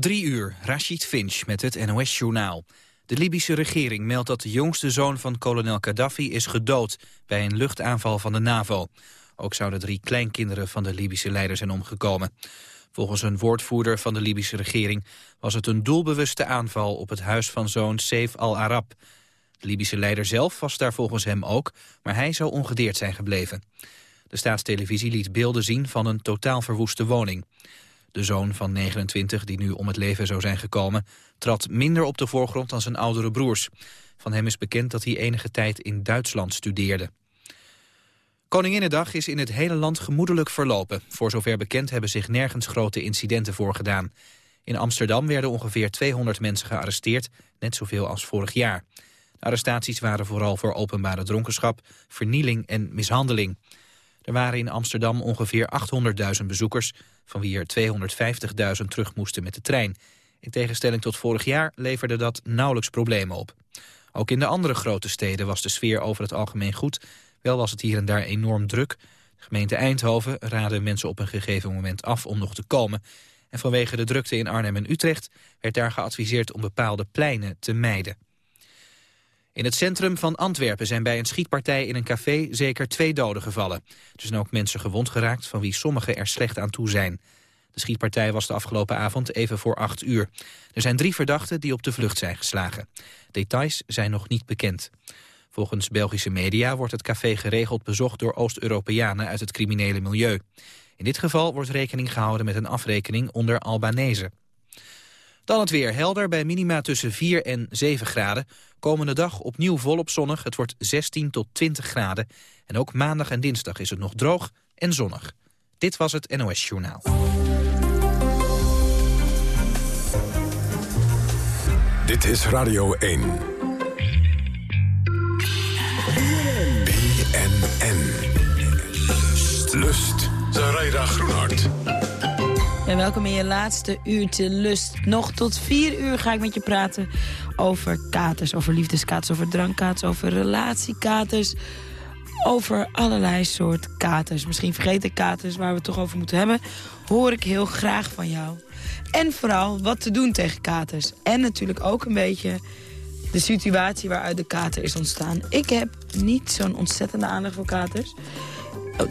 Drie uur, Rashid Finch met het NOS-journaal. De Libische regering meldt dat de jongste zoon van kolonel Gaddafi is gedood... bij een luchtaanval van de NAVO. Ook zouden drie kleinkinderen van de Libische leider zijn omgekomen. Volgens een woordvoerder van de Libische regering... was het een doelbewuste aanval op het huis van zoon Saif al-Arab. De Libische leider zelf was daar volgens hem ook... maar hij zou ongedeerd zijn gebleven. De staatstelevisie liet beelden zien van een totaal verwoeste woning. De zoon van 29, die nu om het leven zou zijn gekomen... trad minder op de voorgrond dan zijn oudere broers. Van hem is bekend dat hij enige tijd in Duitsland studeerde. Koninginnedag is in het hele land gemoedelijk verlopen. Voor zover bekend hebben zich nergens grote incidenten voorgedaan. In Amsterdam werden ongeveer 200 mensen gearresteerd, net zoveel als vorig jaar. De arrestaties waren vooral voor openbare dronkenschap, vernieling en mishandeling. Er waren in Amsterdam ongeveer 800.000 bezoekers, van wie er 250.000 terug moesten met de trein. In tegenstelling tot vorig jaar leverde dat nauwelijks problemen op. Ook in de andere grote steden was de sfeer over het algemeen goed. Wel was het hier en daar enorm druk. De gemeente Eindhoven raadde mensen op een gegeven moment af om nog te komen. En vanwege de drukte in Arnhem en Utrecht werd daar geadviseerd om bepaalde pleinen te mijden. In het centrum van Antwerpen zijn bij een schietpartij in een café zeker twee doden gevallen. Er zijn ook mensen gewond geraakt van wie sommigen er slecht aan toe zijn. De schietpartij was de afgelopen avond even voor acht uur. Er zijn drie verdachten die op de vlucht zijn geslagen. Details zijn nog niet bekend. Volgens Belgische media wordt het café geregeld bezocht door Oost-Europeanen uit het criminele milieu. In dit geval wordt rekening gehouden met een afrekening onder Albanese. Dan het weer helder bij minima tussen 4 en 7 graden. Komende dag opnieuw volop zonnig. Het wordt 16 tot 20 graden. En ook maandag en dinsdag is het nog droog en zonnig. Dit was het NOS Journaal. Dit is Radio 1. BNN. Lust. Zaraida Groenhart. En welkom in je laatste uurtje lust. Nog tot vier uur ga ik met je praten over katers. Over liefdeskaters, over drankkaters, over relatiekaters. Over allerlei soort katers. Misschien vergeten katers waar we het toch over moeten hebben. Hoor ik heel graag van jou. En vooral wat te doen tegen katers. En natuurlijk ook een beetje de situatie waaruit de kater is ontstaan. Ik heb niet zo'n ontzettende aandacht voor katers.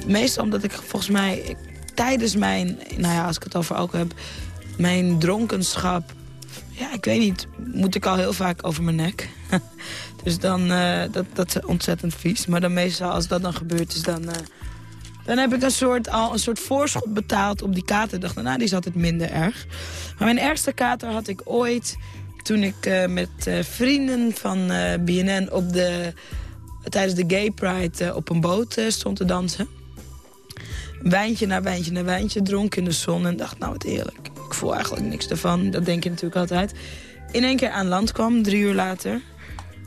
Meestal omdat ik volgens mij tijdens mijn, nou ja, als ik het over alcohol heb, mijn dronkenschap, ja, ik weet niet, moet ik al heel vaak over mijn nek. dus dan, uh, dat, dat is ontzettend vies. Maar dan meestal, als dat dan gebeurt is, dan, uh, dan heb ik een soort, al een soort voorschot betaald op die kater. dacht, nou, die is altijd minder erg. Maar mijn ergste kater had ik ooit toen ik uh, met vrienden van BNN op de, tijdens de Gay Pride op een boot stond te dansen wijntje na wijntje na wijntje dronk in de zon en dacht, nou wat eerlijk. Ik voel eigenlijk niks ervan, dat denk je natuurlijk altijd. In één keer aan land kwam, drie uur later.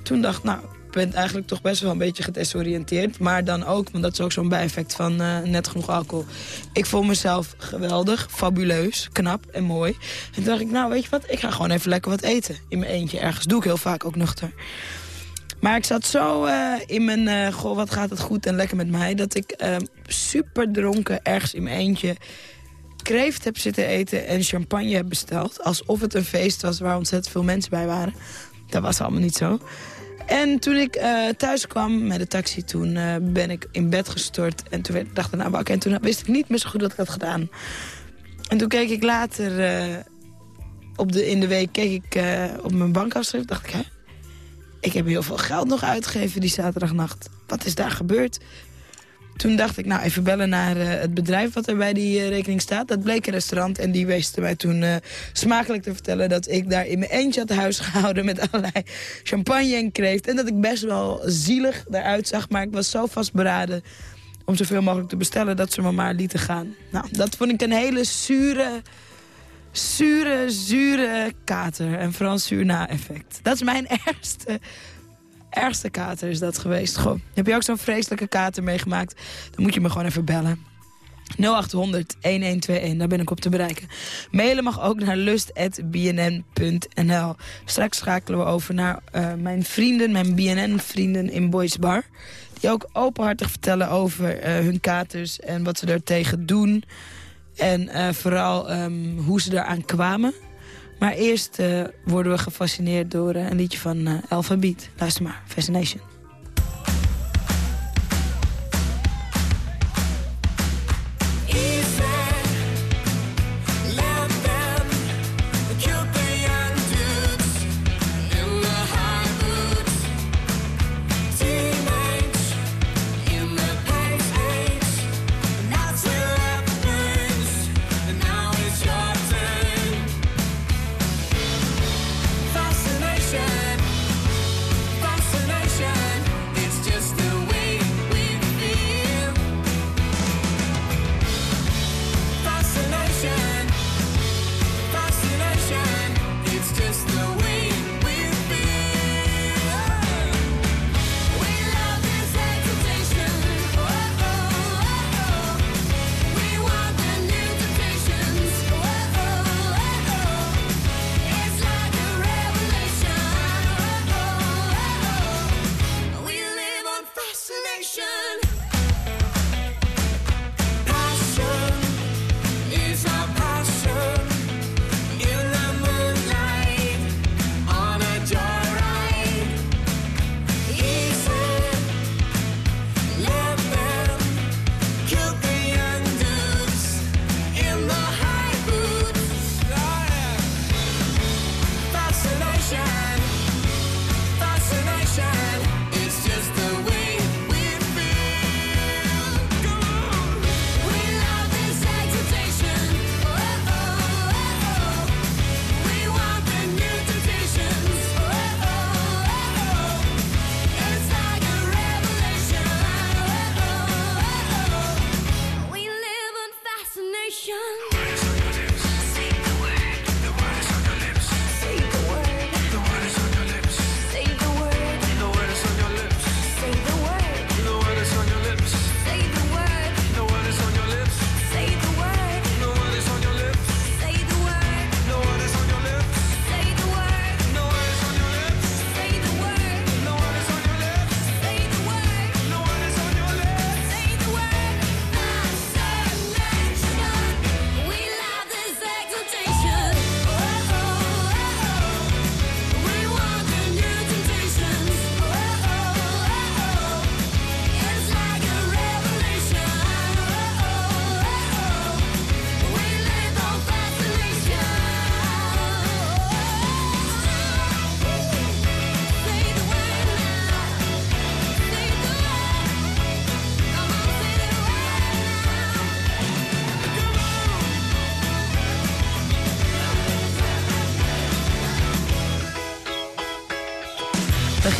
Toen dacht nou, ik ben eigenlijk toch best wel een beetje gedesoriënteerd. Maar dan ook, want dat is ook zo'n bijeffect van uh, net genoeg alcohol. Ik voel mezelf geweldig, fabuleus, knap en mooi. En toen dacht ik, nou weet je wat, ik ga gewoon even lekker wat eten. In mijn eentje ergens. Doe ik heel vaak ook nuchter. Maar ik zat zo uh, in mijn, uh, goh, wat gaat het goed en lekker met mij... dat ik uh, super dronken ergens in mijn eentje kreeft heb zitten eten... en champagne heb besteld. Alsof het een feest was waar ontzettend veel mensen bij waren. Dat was allemaal niet zo. En toen ik thuis kwam met de taxi, toen ben ik in bed gestort. En toen dacht ik, nou, oké, en toen wist ik niet meer zo goed dat ik had gedaan. En toen keek ik later op de, in de week keek ik, op mijn bankafschrift. dacht ik, hè? Ik heb heel veel geld nog uitgegeven die zaterdagnacht. Wat is daar gebeurd? Toen dacht ik, nou, even bellen naar uh, het bedrijf wat er bij die uh, rekening staat. Dat bleek een restaurant en die wees mij toen uh, smakelijk te vertellen... dat ik daar in mijn eentje had huis gehouden met allerlei champagne en kreeft. En dat ik best wel zielig eruit zag, maar ik was zo vastberaden... om zoveel mogelijk te bestellen dat ze me maar lieten gaan. Nou, dat vond ik een hele zure zure, zure kater. En vooral zuur na-effect. Dat is mijn ergste, ergste kater is dat geweest. Goh, heb je ook zo'n vreselijke kater meegemaakt? Dan moet je me gewoon even bellen. 0800 1121, daar ben ik op te bereiken. Mailen mag ook naar lust.bnn.nl. Straks schakelen we over naar uh, mijn vrienden, mijn BNN-vrienden in Boys Bar. Die ook openhartig vertellen over uh, hun katers en wat ze er tegen doen. En uh, vooral um, hoe ze eraan kwamen. Maar eerst eh, worden we gefascineerd door eh, een liedje van Alphabet. Luister maar, Fascination.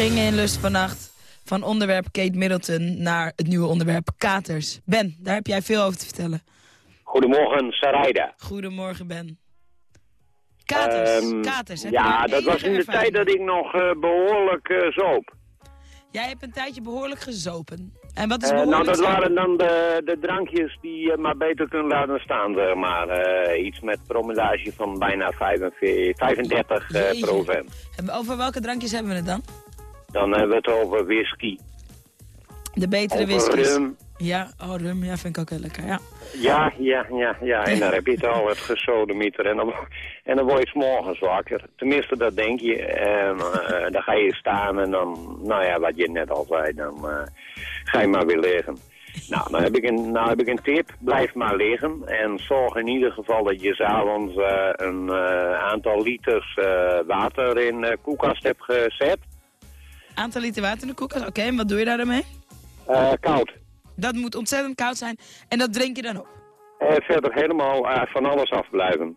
Gingen in Lust vannacht van onderwerp Kate Middleton naar het nieuwe onderwerp katers. Ben, daar heb jij veel over te vertellen. Goedemorgen, Sarayda. Goedemorgen, Ben. Katers, um, katers. ja, dat was in de tijd dat ik nog uh, behoorlijk uh, zoop. Jij hebt een tijdje behoorlijk gezopen. En wat is uh, Nou, dat waren dan de, de drankjes die je maar beter kunt laten staan, zeg maar. iets met promillage van bijna 45, 35 procent. Over welke drankjes hebben we het dan? Dan hebben we het over whisky. De betere whisky. rum. Ja, oh rum, ja, vind ik ook heel lekker, ja. Ja, ja, ja, ja. En dan heb je het al, het gesodemieter. En dan, en dan word je morgens wakker. Tenminste, dat denk je. En uh, dan ga je staan en dan, nou ja, wat je net al zei, dan uh, ga je maar weer liggen. Nou, dan heb, ik een, nou heb ik een tip. Blijf maar liggen. En zorg in ieder geval dat je s'avonds uh, een aantal liters water in de koelkast hebt gezet. Aantal liter water in de koelkast. Oké, en wat doe je daar dan mee? Uh, koud. Dat moet ontzettend koud zijn. En dat drink je dan op? Uh, verder helemaal uh, van alles afblijven.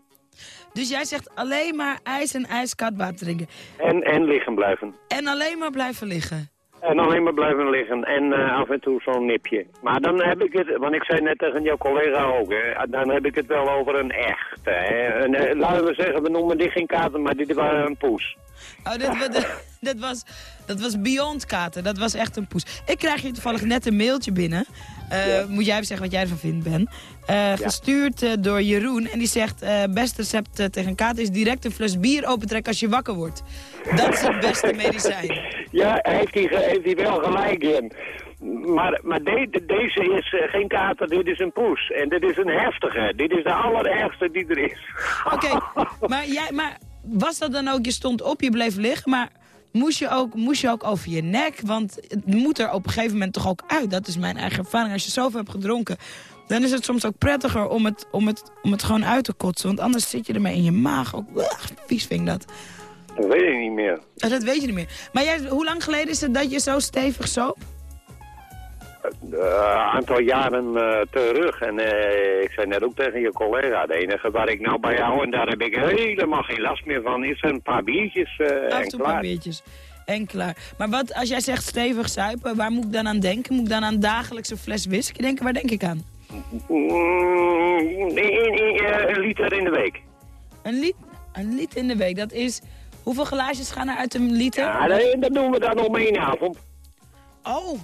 Dus jij zegt alleen maar ijs en ijskoud water drinken? En, en liggen blijven. En alleen maar blijven liggen? En alleen maar blijven liggen en uh, af en toe zo'n nipje. Maar dan heb ik het, want ik zei net tegen jouw collega ook, hè, dan heb ik het wel over een echte. Hè. Een, laten we zeggen, we noemen dit geen kater, maar dit was een poes. Oh, dit, dit, was, dat was Beyond Kater. Dat was echt een poes. Ik krijg hier toevallig net een mailtje binnen. Uh, Moet jij even zeggen wat jij ervan vindt, Ben. Uh, Gestuurd uh, door Jeroen. En die zegt, beste recept tegen kater is direct een fles bier opentrekken als je wakker wordt. Dat is het beste medicijn. Ja, heeft hij, heeft hij wel gelijk in. Maar, maar de, deze is geen kater, dit is een poes. En dit is een heftige. Dit is de allerergste die er is. Oké, maar, jij, maar was dat dan ook, je stond op, je bleef liggen, maar moest je, ook, moest je ook over je nek? Want het moet er op een gegeven moment toch ook uit. Dat is mijn eigen ervaring. Als je zoveel hebt gedronken, dan is het soms ook prettiger om het, om het, om het gewoon uit te kotsen. Want anders zit je ermee in je maag. Ook, vies vind ik dat. Dat weet ik niet meer. Oh, dat weet je niet meer. Maar jij, hoe lang geleden is het dat je zo stevig zoop? Een aantal jaren eh, terug. En eh, ik zei net ook tegen je collega, de enige waar ik nou bij jou, en daar heb ik helemaal geen last meer van, is een paar biertjes eh, en en een paar klaar. biertjes. En klaar. Maar wat, als jij zegt stevig zuipen, waar moet ik dan aan denken? Moet ik dan aan dagelijks een fles whisky denken? Waar denk ik aan? Een liter in de week. Een, lit, een liter in de week, dat is... Hoeveel glaasjes gaan er uit een liter? Ja, dat doen we dan om één avond. Oh.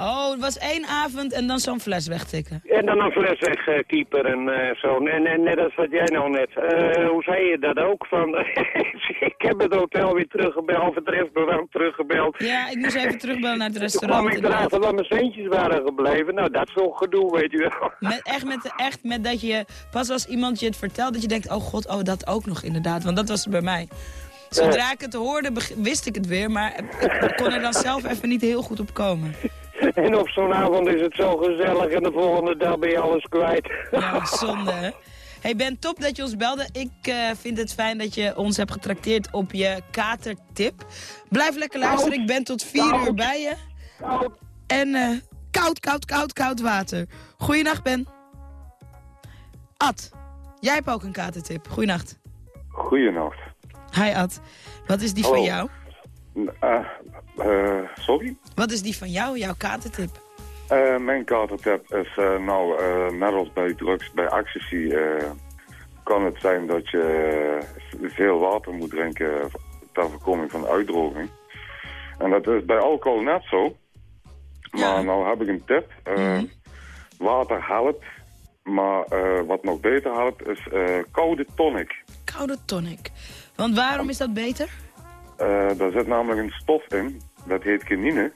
Oh, het was één avond en dan zo'n fles wegtikken. En dan een fles wegkeeper en eh, zo. En, en net als wat jij nou net. eh, hoe zei je dat ook? Van, ik heb het hotel weer teruggebeld, of het restaurant teruggebeld. Ja, ik moest even terugbellen naar het Toen kwam restaurant. ik erachter dat mijn centjes waren gebleven. Nou, dat is gedoe, weet je wel. Met, echt, met, echt met dat je, pas als iemand je het vertelt, dat je denkt, oh god, oh dat ook nog inderdaad. Want dat was bij mij. Zodra ik het hoorde, wist ik het weer, maar ik kon er dan zelf even niet heel goed op komen. En op zo'n avond is het zo gezellig en de volgende dag ben je alles kwijt. Ja, zonde hè. Hey Ben, top dat je ons belde. Ik eh, vind het fijn dat je ons hebt getrakteerd op je katertip. Blijf lekker luisteren, ik ben tot vier uur bij je. En eh, koud, koud, koud, koud water. Goeienacht Ben. Ad, jij hebt ook een katertip. Goeienacht. Goeienacht. Hi Ad. Wat is die Hallo. van jou? Eh, sorry? Wat is die van jou, jouw katertip? Eh, mijn katertip is eh, nou, eh, net als bij drugs, bij ecstasy, eh, kan het zijn dat je eh, veel water moet drinken ter voorkoming van uitdroging. En dat is bij alcohol net zo. Maar Ja. nou heb ik een tip. Eh, Mhm. Water helpt, maar eh, wat nog beter helpt is eh, koude tonic. Koude tonic. Want waarom is dat beter? Eh, daar zit namelijk een stof in, dat heet kinine.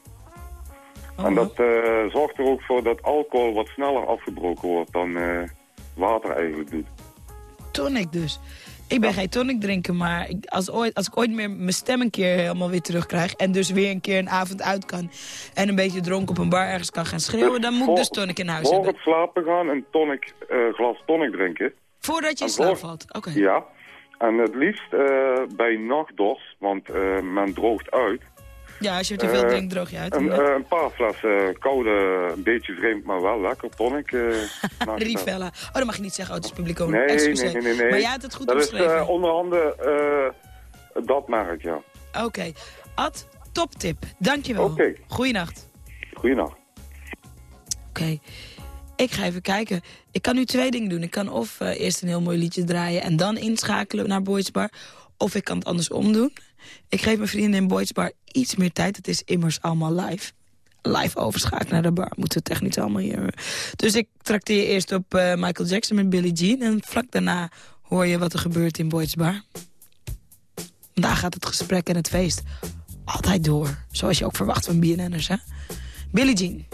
Oh, En dat eh, zorgt er ook voor dat alcohol wat sneller afgebroken wordt dan eh, water eigenlijk doet. Tonic dus. Ik ben geen tonic drinker, maar ik, als, ooit, als ik ooit meer mijn stem een keer helemaal weer terugkrijg... en dus weer een keer een avond uit kan... en een beetje dronken op een bar ergens kan gaan schreeuwen... dan moet ik Voor- dus tonic in huis Voor hebben. het slapen gaan een tonic, eh, glas tonic drinken. Voordat je in slaap voor- valt. Oké. Ja. En het liefst bij nachtdos, want men droogt uit. Ja, als je te veel Eh, drinkt, droog je uit. Een, eh, een paar flessen koude, een beetje vreemd, maar wel lekker tonic. eh, Rivella. Oh, dat mag je niet zeggen. Oh, het is publiek ook. Nee, nee, nee, nee, nee. Maar jij hebt het goed Dat is omschreven. eh, onderhanden eh, dat merk, ja. Oké. Ad, toptip. Dankjewel. Oké. Goeienacht. Goeienacht. Oké. Ik ga even kijken. Ik kan nu twee dingen doen. Ik kan of eh, eerst een heel mooi liedje draaien... en dan inschakelen naar Boys Bar. Of ik kan het andersom doen. Ik geef mijn vrienden in Boys Bar iets meer tijd. Het is immers allemaal live. Live overschakelen naar de bar. Moeten we technisch allemaal hier... Dus ik trakteer eerst op eh, Michael Jackson met Billie Jean... en vlak daarna hoor je wat er gebeurt in Boys Bar. Daar gaat het gesprek en het feest altijd door. Zoals je ook verwacht van BNN'ers, hè? Billie Jean.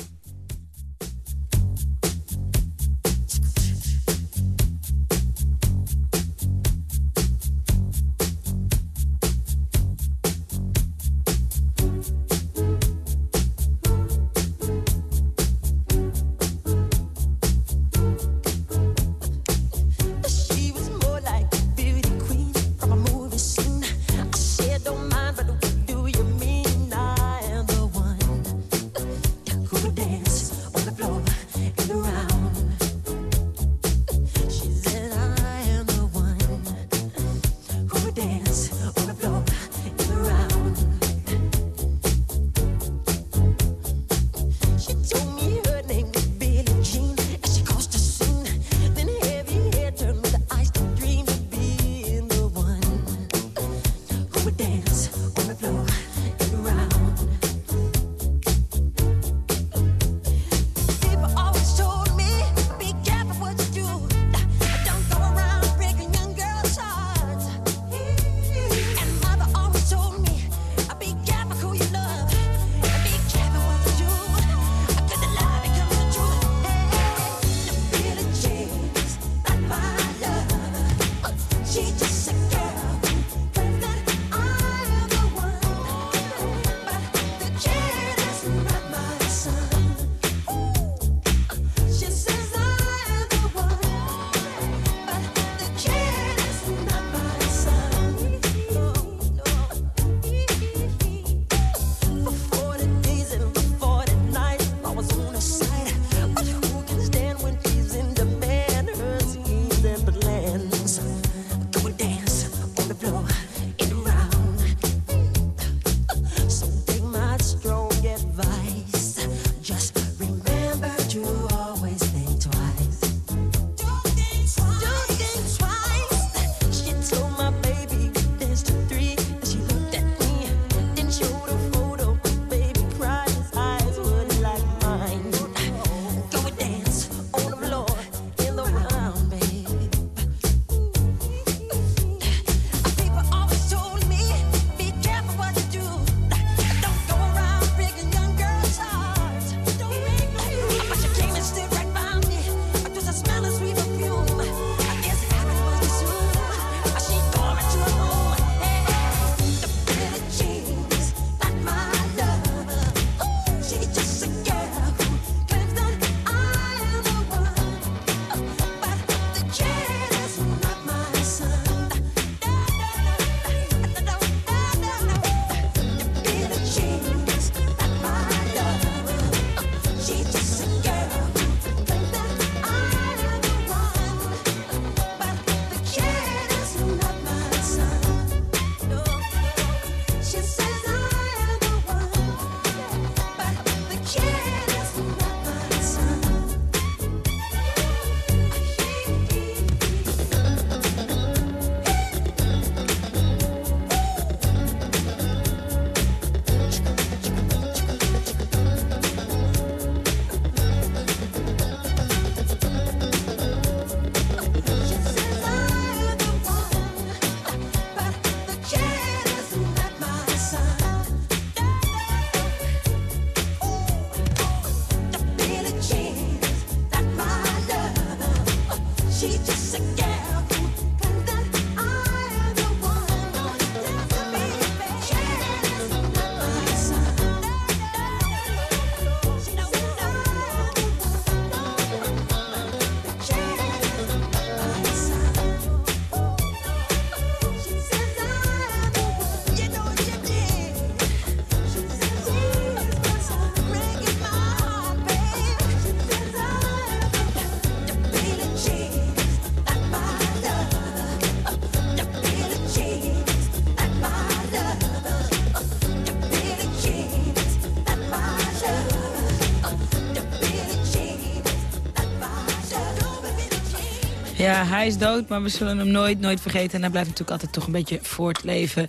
Hij is dood, maar we zullen hem nooit, nooit vergeten. En hij blijft natuurlijk altijd toch een beetje voortleven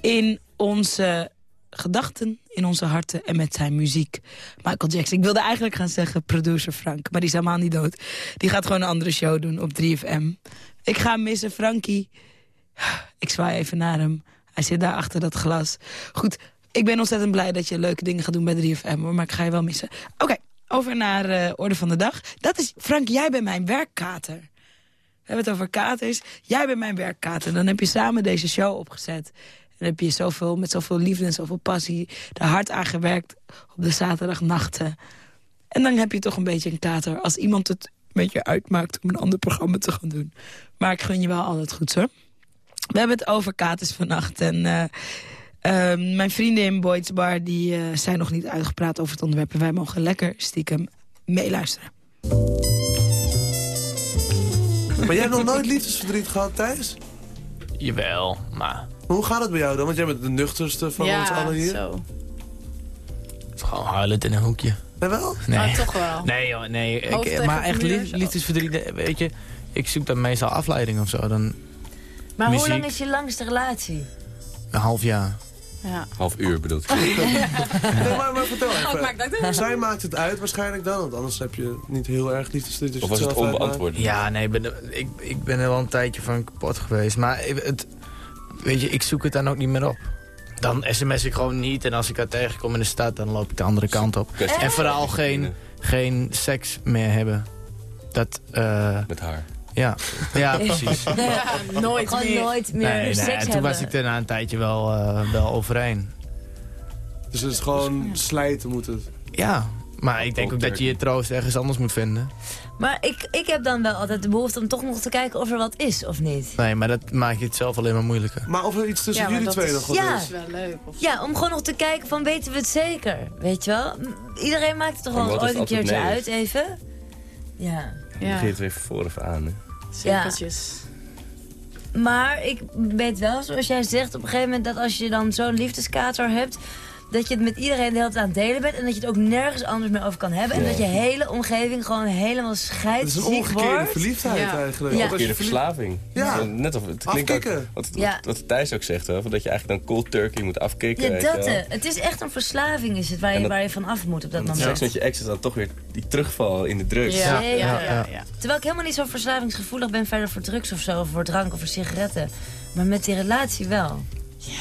in onze gedachten, in onze harten en met zijn muziek. Michael Jackson. Ik wilde eigenlijk gaan zeggen producer Frank, maar die is helemaal niet dood. Die gaat gewoon een andere show doen op 3FM. Ik ga missen, Frankie. Ik zwaai even naar hem. Hij zit daar achter dat glas. Goed, ik ben ontzettend blij dat je leuke dingen gaat doen bij 3FM, hoor, maar ik ga je wel missen. Oké, over naar eh, orde van de dag. Dat is, Frank, jij bent mijn werkkater. We hebben het over katers. Jij bent mijn werkkater. Dan heb je samen deze show opgezet. En heb je zoveel, met zoveel liefde en zoveel passie... er hard aan gewerkt op de zaterdagnachten. En dan heb je toch een beetje een kater... als iemand het met je uitmaakt om een ander programma te gaan doen. Maar ik gun je wel altijd goed, hoor. We hebben het over katers vannacht. En eh, eh, mijn vrienden in Boyd's Bar die, eh, zijn nog niet uitgepraat over het onderwerp. En wij mogen lekker stiekem meeluisteren. Maar jij hebt nog nooit liefdesverdriet gehad, Thijs? Jawel, maar Hoe gaat het bij jou dan? Want jij bent de nuchterste van ons allen hier. zo. gewoon huilend in een hoekje. Jawel? Nee, Maar toch wel. nee, joh, nee. Ik, maar echt lief, liefdesverdriet, weet je, ik zoek dan meestal afleiding of zo. Dan Maar hoe lang is je langste relatie? een half jaar. Ja. Half uur bedoelt ik. Nee, maar, maar vertel Oh, even. dat. Zij maakt het uit waarschijnlijk dan, want anders heb je niet heel erg liefdesverdriet. als Of je was het onbeantwoord? Ja, nee, ik ben, er- ik, ik ben er wel een tijdje van kapot geweest. Maar het, weet je, ik zoek het dan ook niet meer op. Dan sms ik gewoon niet en als ik haar tegenkom in de stad, dan loop ik de andere kant op. En vooral geen, geen seks meer hebben. Dat, eh, Met haar. Ja, ja, precies. Ja, nooit Gewoon meer. nooit meer Nee, nee, seks toen hebben. was ik er na een tijdje wel, eh, wel overheen. Dus het is gewoon slijten moet het. Ja, maar ik denk ook dat je je troost ergens anders moet vinden. Maar ik, ik heb dan wel altijd de behoefte om toch nog te kijken of er wat is of niet. Nee, maar dat maakt je het zelf alleen maar moeilijker. Maar of er iets tussen Ja, jullie twee nog wat Ja. is. wel leuk. Of Ja, om gewoon nog te kijken van weten we het zeker, weet je wel? Iedereen maakt het toch wel ooit een keertje nee? uit even? Ja. Je ja, begint het weer vooraf aan. Hè? Cirkeltjes. Maar ik weet wel, zoals jij zegt, op een gegeven moment dat als je dan zo'n liefdeskater hebt... dat je het met iedereen de hele tijd aan het delen bent... en dat je het ook nergens anders meer over kan hebben... en dat je hele omgeving gewoon helemaal Het is een omgekeerde wordt. verliefdheid Ja. eigenlijk. Ja. Omgekeerde verslaving. Ja. Net of, het klinkt ook, wat, wat, Ja. wat Thijs ook zegt, hè, dat je eigenlijk dan cold turkey moet afkicken. Ja, dat eh, Het is echt een verslaving is het, waar je, dat- waar je van af moet op dat En moment. seks met je ex is dan toch weer die terugval in de drugs. Ja, Zeker. ja, ja, ja. Terwijl ik helemaal niet zo verslavingsgevoelig ben verder voor drugs of zo... of voor drank of voor sigaretten. Maar met die relatie wel. Ja,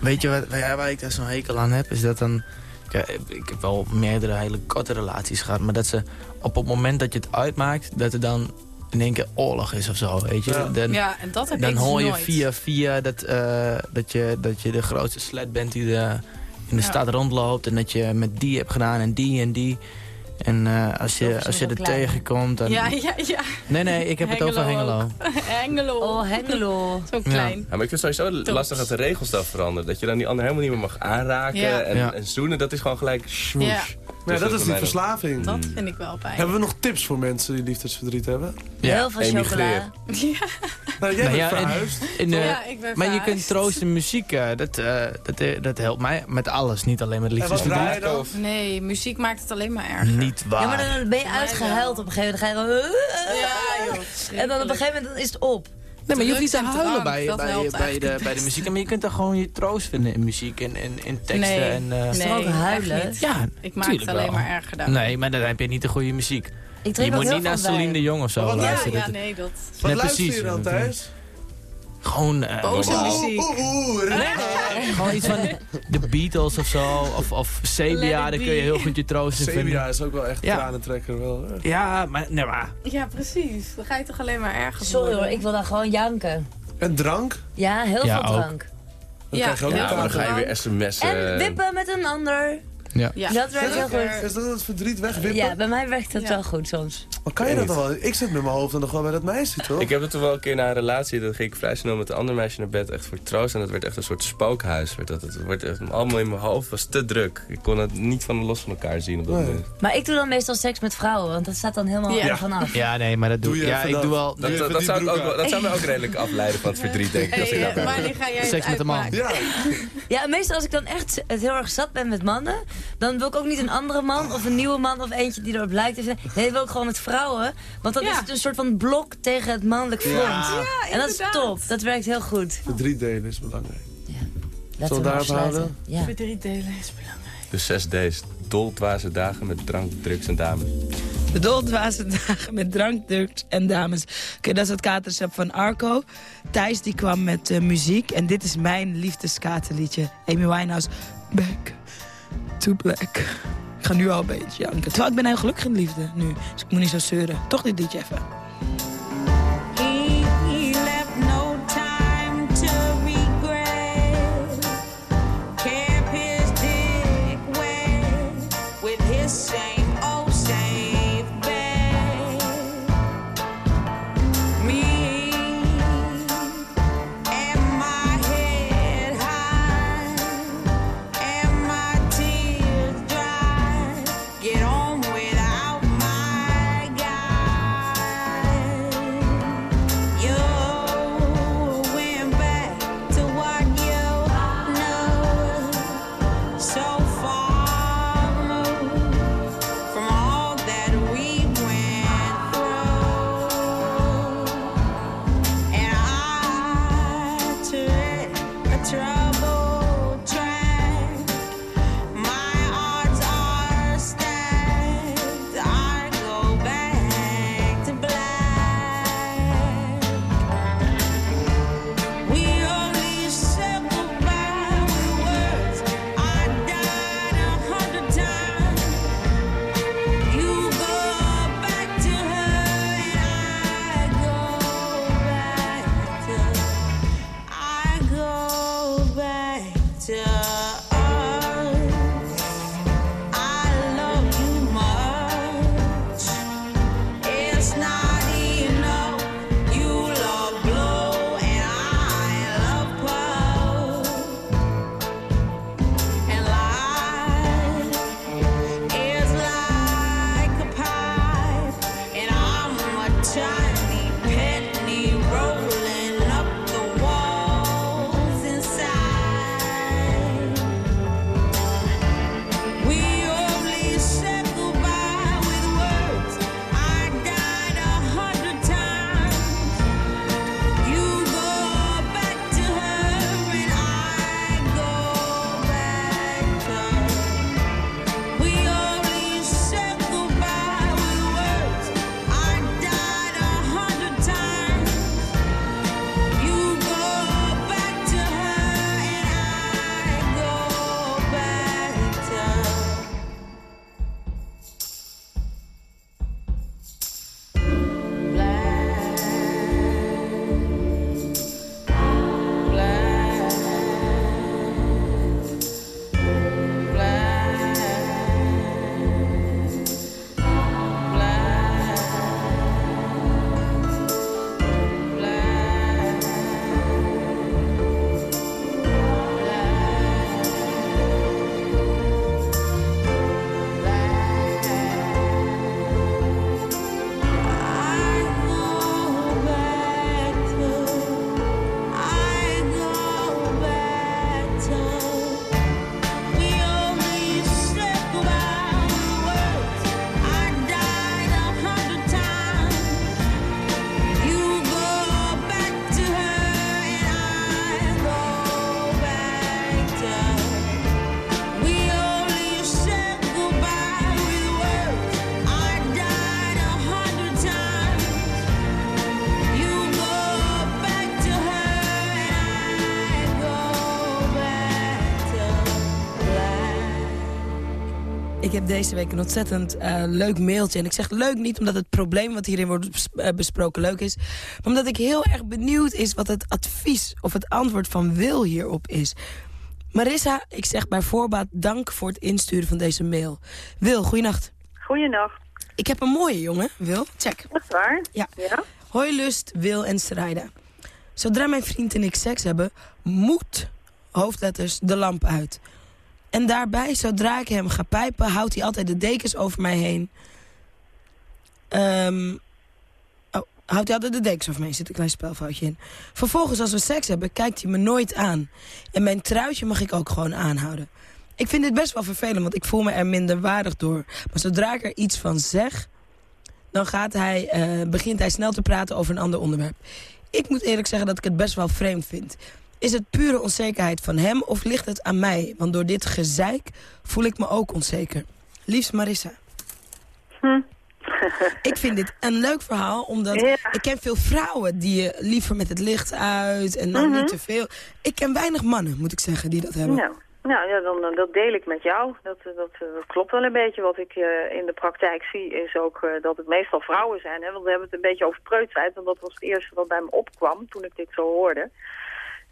weet je wat, waar, waar ik daar zo'n hekel aan heb? Is dat dan... Ja, ik heb wel meerdere hele korte relaties gehad. Maar dat ze op het moment dat je het uitmaakt... dat er dan in één keer oorlog is of zo, weet je. Ja. Dan, Ja, en dat heb dan ik hoor je nooit. via via dat, eh, dat, je, dat je de grootste slet bent die er in de Ja. stad rondloopt. En dat je met die hebt gedaan en die en die. En eh, als je, als je er tegenkomt... Dan... Ja, ja, ja. Nee, nee, ik heb het over Hengelo Hengelo. Oh, Hengelo. Zo klein. Ja, maar ik vind het sowieso lastig dat de regels dan veranderen. Dat je dan die ander helemaal niet meer mag aanraken Ja. en, Ja. en zoenen. Dat is gewoon gelijk swoosh. Ja. Maar ja, dat is die verslaving. Dat vind ik wel pijn. Hebben we nog tips voor mensen die liefdesverdriet hebben? Ja. Heel veel Emigreer. chocola. Nou, jij Nou bent ja, verhuisd. In de- Ja, ik ben maar je kunt verhuisd. troost in muziek, eh, dat, eh, dat, eh, dat helpt mij met alles. Niet alleen met En wat liefdesverdriet. Nee, muziek maakt het alleen maar erger. Niet waar. Ja, maar dan ben je uitgehuild op een gegeven moment. Dan ga je gewoon... Ja, joh. En dan op een gegeven moment dan is het op. nee, maar je hoeft niet te huilen bij, bij, bij, de, bij de muziek. Maar je kunt dan gewoon je troost vinden in muziek en in, in teksten. Nee. En, eh, er Nee, ook huilen? echt niet. Ja, Ik maak het alleen wel. maar erger dan. Nee, maar dan heb je niet de goede muziek. Ik Je moet niet naar. Celine de Jong of zo Ja, luisteren. ja, Dat- nee, dat... Wat luister je dan, Thijs? Gewoon, eh, Boze Oeh, muziek. oeh, oeh, René. gewoon iets van de Beatles of zo. Of, of Sebia, daar kun je heel goed je troost in Sebia vinden. is ook wel echt Ja. tranentrekker. Wel. hè? Ja, maar, nee, maar Ja, precies. Dan ga je toch alleen maar erger Sorry worden. hoor, ik wil dan gewoon janken. En drank? Ja, heel Ja, veel ook. drank. Dan Ja, krijg je ook ja, een Ja, maar dan ga je weer sms'en. En wippen met een ander. ja. Ja, Dat werkt heel zeker. goed. Is dat het verdriet wegwippen? Ja, bij mij werkt dat Ja. wel goed soms. Maar kan je Ik dat dan wel? Ik zit met mijn hoofd dan nog wel bij dat meisje, toch? Ik heb het toen wel een keer na een relatie, dan ging ik vrij snel met een ander meisje naar bed, echt voor troost. En dat werd echt een soort spookhuis. Werd dat. Het werd echt, allemaal in mijn hoofd was te druk. Ik kon het niet van los van elkaar zien op dat Nee. moment. Maar ik doe dan meestal seks met vrouwen, want dat staat dan helemaal Ja. ervan af. ja, nee, maar dat doe, Doe je Ja, ik dat. doe wel... Dat, dat, dat zou, ook, dat zou me ook redelijk afleiden van het verdriet, denk ik. Als ik wanneer ga jij Seks met een man. Ja, Ja, meestal als ik dan echt het heel erg zat ben met mannen, dan wil ik ook niet een andere man of een nieuwe man of eentje die erop lijkt te zijn. Nee, wil ik gewoon met vrouwen. Want dan Ja. is het een soort van blok tegen het mannelijk Ja. front. Ja, en dat is top. Dat werkt heel goed. De drie delen is belangrijk. Laten we we hem daarop houden? Ja. Bij drie delen is belangrijk. De zes D's. Doldwaze dagen met drank, drugs en dames. De doldwaze dagen met drank, drugs en dames. Oké, dat is het katerschap van Arco. Thijs die kwam met eh, muziek. En dit is mijn liefdeskaterliedje. Amy Winehouse. Back to black. Ik ga nu al een beetje janken. Terwijl ik ben heel gelukkig in de liefde nu. Dus ik moet niet zo zeuren. Toch dit liedje even. Heb deze week een ontzettend eh, leuk mailtje. En ik zeg leuk niet omdat het probleem wat hierin wordt eh, besproken leuk is. Maar omdat ik heel erg benieuwd is wat het advies of het antwoord van Wil hierop is. Marissa, ik zeg bij voorbaat dank voor het insturen van deze mail. Wil, goeienacht. Goeienacht. Ik heb een mooie jongen, Wil. Check. Echt waar? Ja. Ja? Hoi Lust, Wil en Strijda. Zodra mijn vriend en ik seks hebben, moet, hoofdletters, de lamp uit. En daarbij, zodra ik hem ga pijpen, houdt hij altijd de dekens over mij heen. Ehm, oh, houdt hij altijd de dekens over mij heen, zit een klein spelfoutje in. Vervolgens, als we seks hebben, kijkt hij me nooit aan. En mijn truitje mag ik ook gewoon aanhouden. Ik vind dit best wel vervelend, want ik voel me er minder waardig door. Maar zodra ik er iets van zeg, dan gaat hij, eh, begint hij snel te praten over een ander onderwerp. Ik moet eerlijk zeggen dat ik het best wel vreemd vind. Is het pure onzekerheid van hem of ligt het aan mij? Want door dit gezeik voel ik me ook onzeker. Liefst Marissa. Hm. ik vind dit een leuk verhaal, omdat ik ken veel vrouwen die je liever met het licht uit en dan Mhm. niet te veel. Ik ken weinig mannen, moet ik zeggen, die dat hebben. Nou, nou ja, dan, eh, dat deel ik met jou. Dat, eh, dat, eh, dat klopt wel een beetje. Wat ik in de praktijk zie is ook dat het meestal vrouwen zijn. Hè? Want we hebben het een beetje over preutsheid. Want dat was het eerste wat bij me opkwam toen ik dit zo hoorde.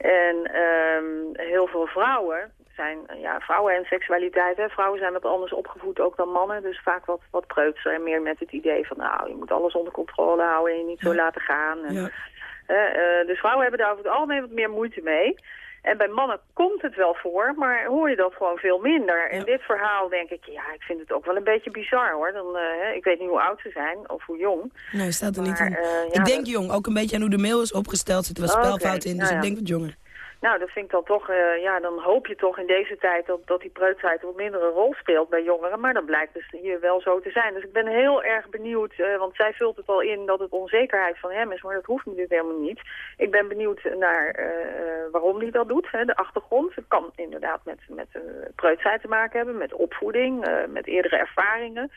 En ehm, heel veel vrouwen zijn, ja, vrouwen en seksualiteit. Hè? Vrouwen zijn wat anders opgevoed ook dan mannen. Dus vaak wat, wat preutser en meer met het idee van... nou, je moet alles onder controle houden en je niet zo laten gaan. En, Ja. Hè, eh, dus vrouwen hebben daar over het algemeen wat meer moeite mee. En bij mannen komt het wel voor, maar hoor je dat gewoon veel minder. En dit verhaal denk ik, ja, ik vind het ook wel een beetje bizar hoor. Dan, eh, ik weet niet hoe oud ze zijn of hoe jong. Nee, staat er niet in. eh, ja, ik denk jong, ook een beetje aan hoe de mail is opgesteld. Zitten wat Oké, spelfouten in, dus nou ik denk wat jonger. Nou, dat vind ik dan toch, eh, ja, dan hoop je toch in deze tijd dat, dat die preutsheid wat minder een rol speelt bij jongeren. Maar dat blijkt dus hier wel zo te zijn. Dus ik ben heel erg benieuwd, eh, want zij vult het al in dat het onzekerheid van hem is. Maar dat hoeft natuurlijk helemaal niet. Ik ben benieuwd naar eh, waarom hij dat doet, hè, de achtergrond. Het kan inderdaad met, met preutsheid te maken hebben, met opvoeding, met eerdere ervaringen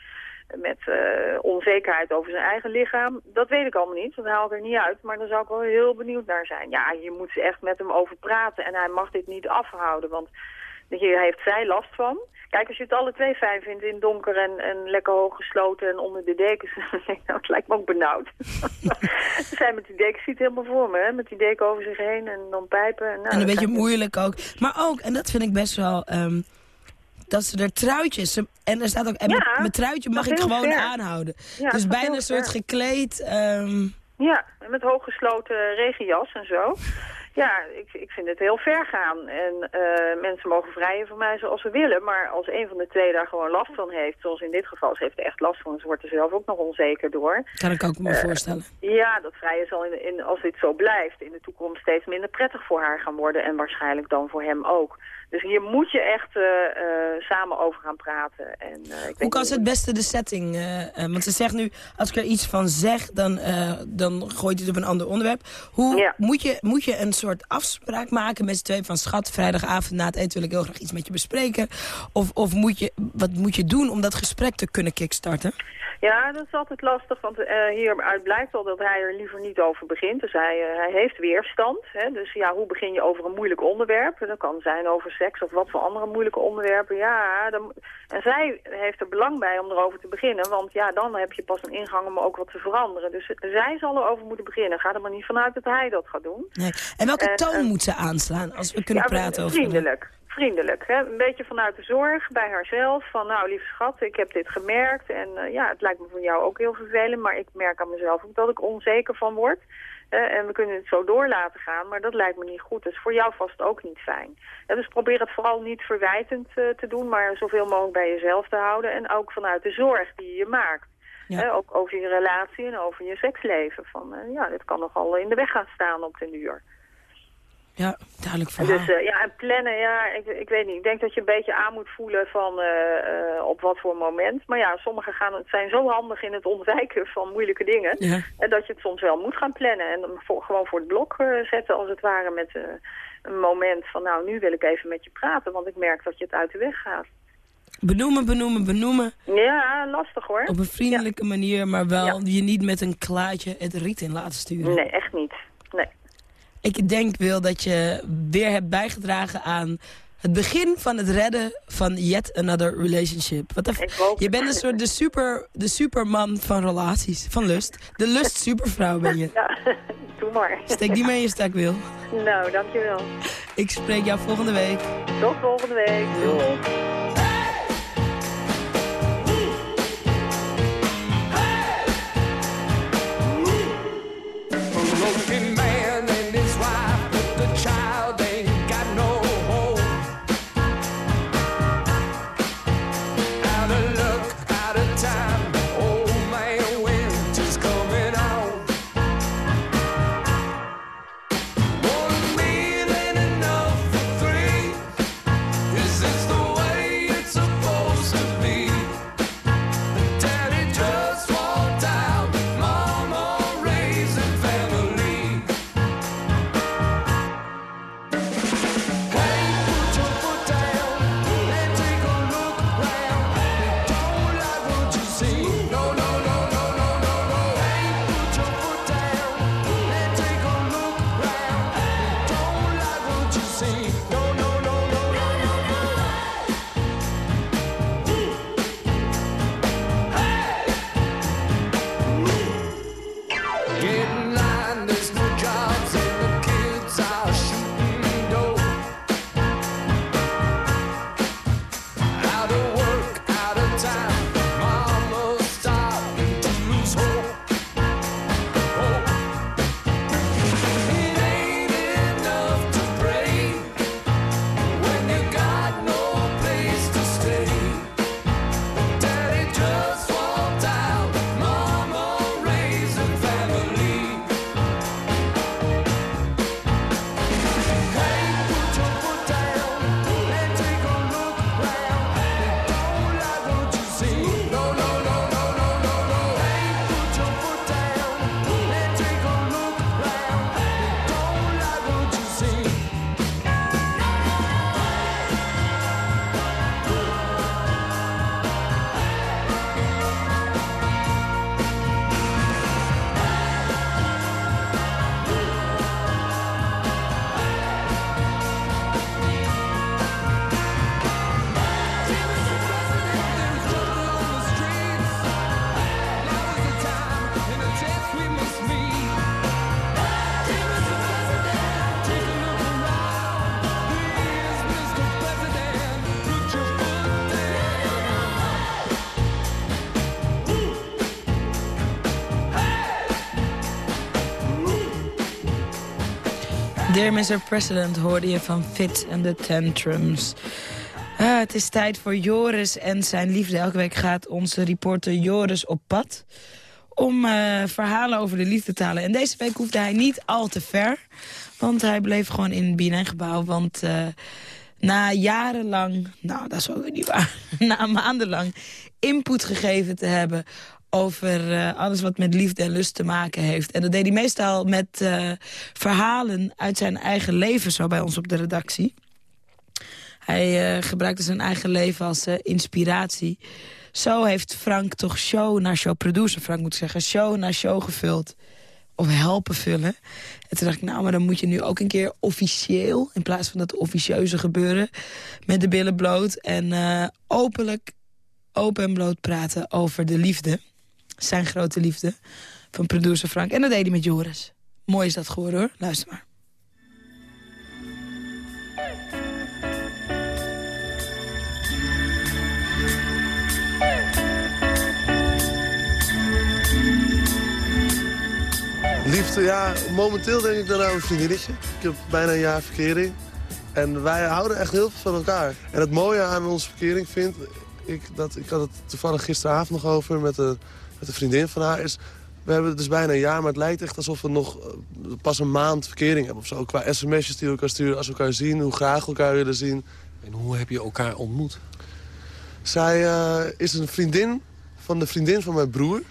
met uh, onzekerheid over zijn eigen lichaam. Dat weet ik allemaal niet, dat haal ik er niet uit. Maar daar zou ik wel heel benieuwd naar zijn. Ja, je moet echt met hem over praten en hij mag dit niet afhouden. Want hier heeft zij last van. Kijk, als je het alle twee fijn vindt in donker en, en lekker hoog gesloten en onder de dekens, dan denk ik, nou, het lijkt me ook benauwd. Zij met die dekens ziet helemaal voor me, hè? met die deken over zich heen en dan pijpen. En, nou, en een dat beetje moeilijk ook. Maar ook, en dat vind ik best wel... ehm, dat ze er truitjes... En er staat ook... En Ja, mijn- truitje mag ik gewoon ver. aanhouden. Ja, dus bijna een soort ver. gekleed... ehm, Ja, met hooggesloten regenjas en zo. Ja, ik, ik vind het heel ver gaan. En eh, mensen mogen vrijen van mij zoals ze willen. Maar als een van de twee daar gewoon last van heeft, zoals in dit geval, ze heeft er echt last van. Ze wordt er zelf ook nog onzeker door. kan ik ook me Eh, voorstellen. Ja, dat vrijen zal, in, in, als dit zo blijft, in de toekomst steeds minder prettig voor haar gaan worden. En waarschijnlijk dan voor hem ook. Dus hier moet je echt eh, eh, samen over gaan praten. En, eh, ik Hoe kan ze het beste de setting... want ze zegt nu, als ik er iets van zeg, dan, dan gooit het op een ander onderwerp. Hoe moet, je, moet je een soort afspraak maken met z'n twee van... schat, vrijdagavond na het eten wil ik heel graag iets met je bespreken. Of, of moet je, wat moet je doen om dat gesprek te kunnen kickstarten? Ja, dat is altijd lastig, want eh, hieruit blijkt al dat hij er liever niet over begint. Dus hij, eh, hij heeft weerstand. Hè? Dus ja, hoe begin je over een moeilijk onderwerp? Dat kan zijn over seks of wat voor andere moeilijke onderwerpen. Ja, dan, en zij heeft er belang bij om erover te beginnen, want ja, dan heb je pas een ingang om ook wat te veranderen. Dus zij zal erover moeten beginnen. Ga er maar niet vanuit dat hij dat gaat doen. Nee. En welke En, toon eh, moet ze aanslaan als we kunnen ja, praten over... Vriendelijk. Vriendelijk. Hè? Een beetje vanuit de zorg bij haarzelf. Van nou, lieve schat, ik heb dit gemerkt. En eh, ja, het lijkt me voor jou ook heel vervelend. Maar ik merk aan mezelf ook dat ik onzeker van word. En we kunnen het zo door laten gaan. Maar dat lijkt me niet goed. Dat is voor jou vast ook niet fijn. Ja, dus probeer het vooral niet verwijtend eh, te doen. Maar zoveel mogelijk bij jezelf te houden. En ook vanuit de zorg die je maakt. Ook over je relatie en over je seksleven. Van, eh, ja, dit kan nogal in de weg gaan staan op den duur. Ja, duidelijk verhaal. Dus ja, en plannen, ja, ik, ik weet niet. Ik denk dat je een beetje aan moet voelen van eh, eh, op wat voor moment. Maar ja, sommigen gaan, het zijn zo handig in het ontwijken van moeilijke dingen. Ja. En dat je het soms wel moet gaan plannen. En voor, gewoon voor het blok zetten als het ware met een moment van nou, nu wil ik even met je praten. Want ik merk dat je het uit de weg gaat. Benoemen, benoemen, benoemen. Ja, lastig hoor. Op een vriendelijke manier, maar wel je niet met een klaadje het riet in laten sturen. Nee, echt niet. Nee. Ik denk, Wil, dat je weer hebt bijgedragen aan het begin van het redden van yet another relationship. Wat je bent een soort de, super, de superman van relaties, van lust. De lust supervrouw ben je. Ja, doe maar. Steek die mee in je stak, Wil. Nou, dankjewel. Ik spreek jou volgende week. Tot volgende week. Doei. Dear Mr. President hoorde je van Fit and the Tantrums. Ah, het is tijd voor Joris en zijn liefde. Elke week gaat onze reporter Joris op pad om eh, verhalen over de liefde te halen. En deze week hoefde hij niet al te ver, want hij bleef gewoon in het BNN-gebouw. Want eh, na jarenlang, nou dat is ook niet waar, na maandenlang input gegeven te hebben over eh, alles wat met liefde en lust te maken heeft. En dat deed hij meestal met eh, verhalen uit zijn eigen leven, zo bij ons op de redactie. Hij eh, gebruikte zijn eigen leven als inspiratie. Zo heeft Frank toch show na show, producer Frank moet zeggen, show na show gevuld. Of helpen vullen. En toen dacht ik, nou, maar dan moet je nu ook een keer officieel... in plaats van dat officieuze gebeuren, met de billen bloot... en openlijk, open en bloot praten over de liefde. Zijn grote liefde van producer Frank. En dat deed hij met Joris. Mooi is dat geworden, hoor. Luister maar. Liefde, ja, momenteel denk ik dan aan een vriendinnetje. Ik heb bijna een jaar verkering. En wij houden echt heel veel van elkaar. En het mooie aan onze verkering vind ik dat... Ik had het toevallig gisteravond nog over met een, met een vriendin van haar. Is, we hebben het dus bijna een jaar, maar het lijkt echt alsof we nog eh, pas een maand verkering hebben of zo. Qua sms'jes die we elkaar sturen, als we elkaar zien, hoe graag we elkaar willen zien. En hoe heb je elkaar ontmoet? Zij eh, is een vriendin van de vriendin van mijn broer.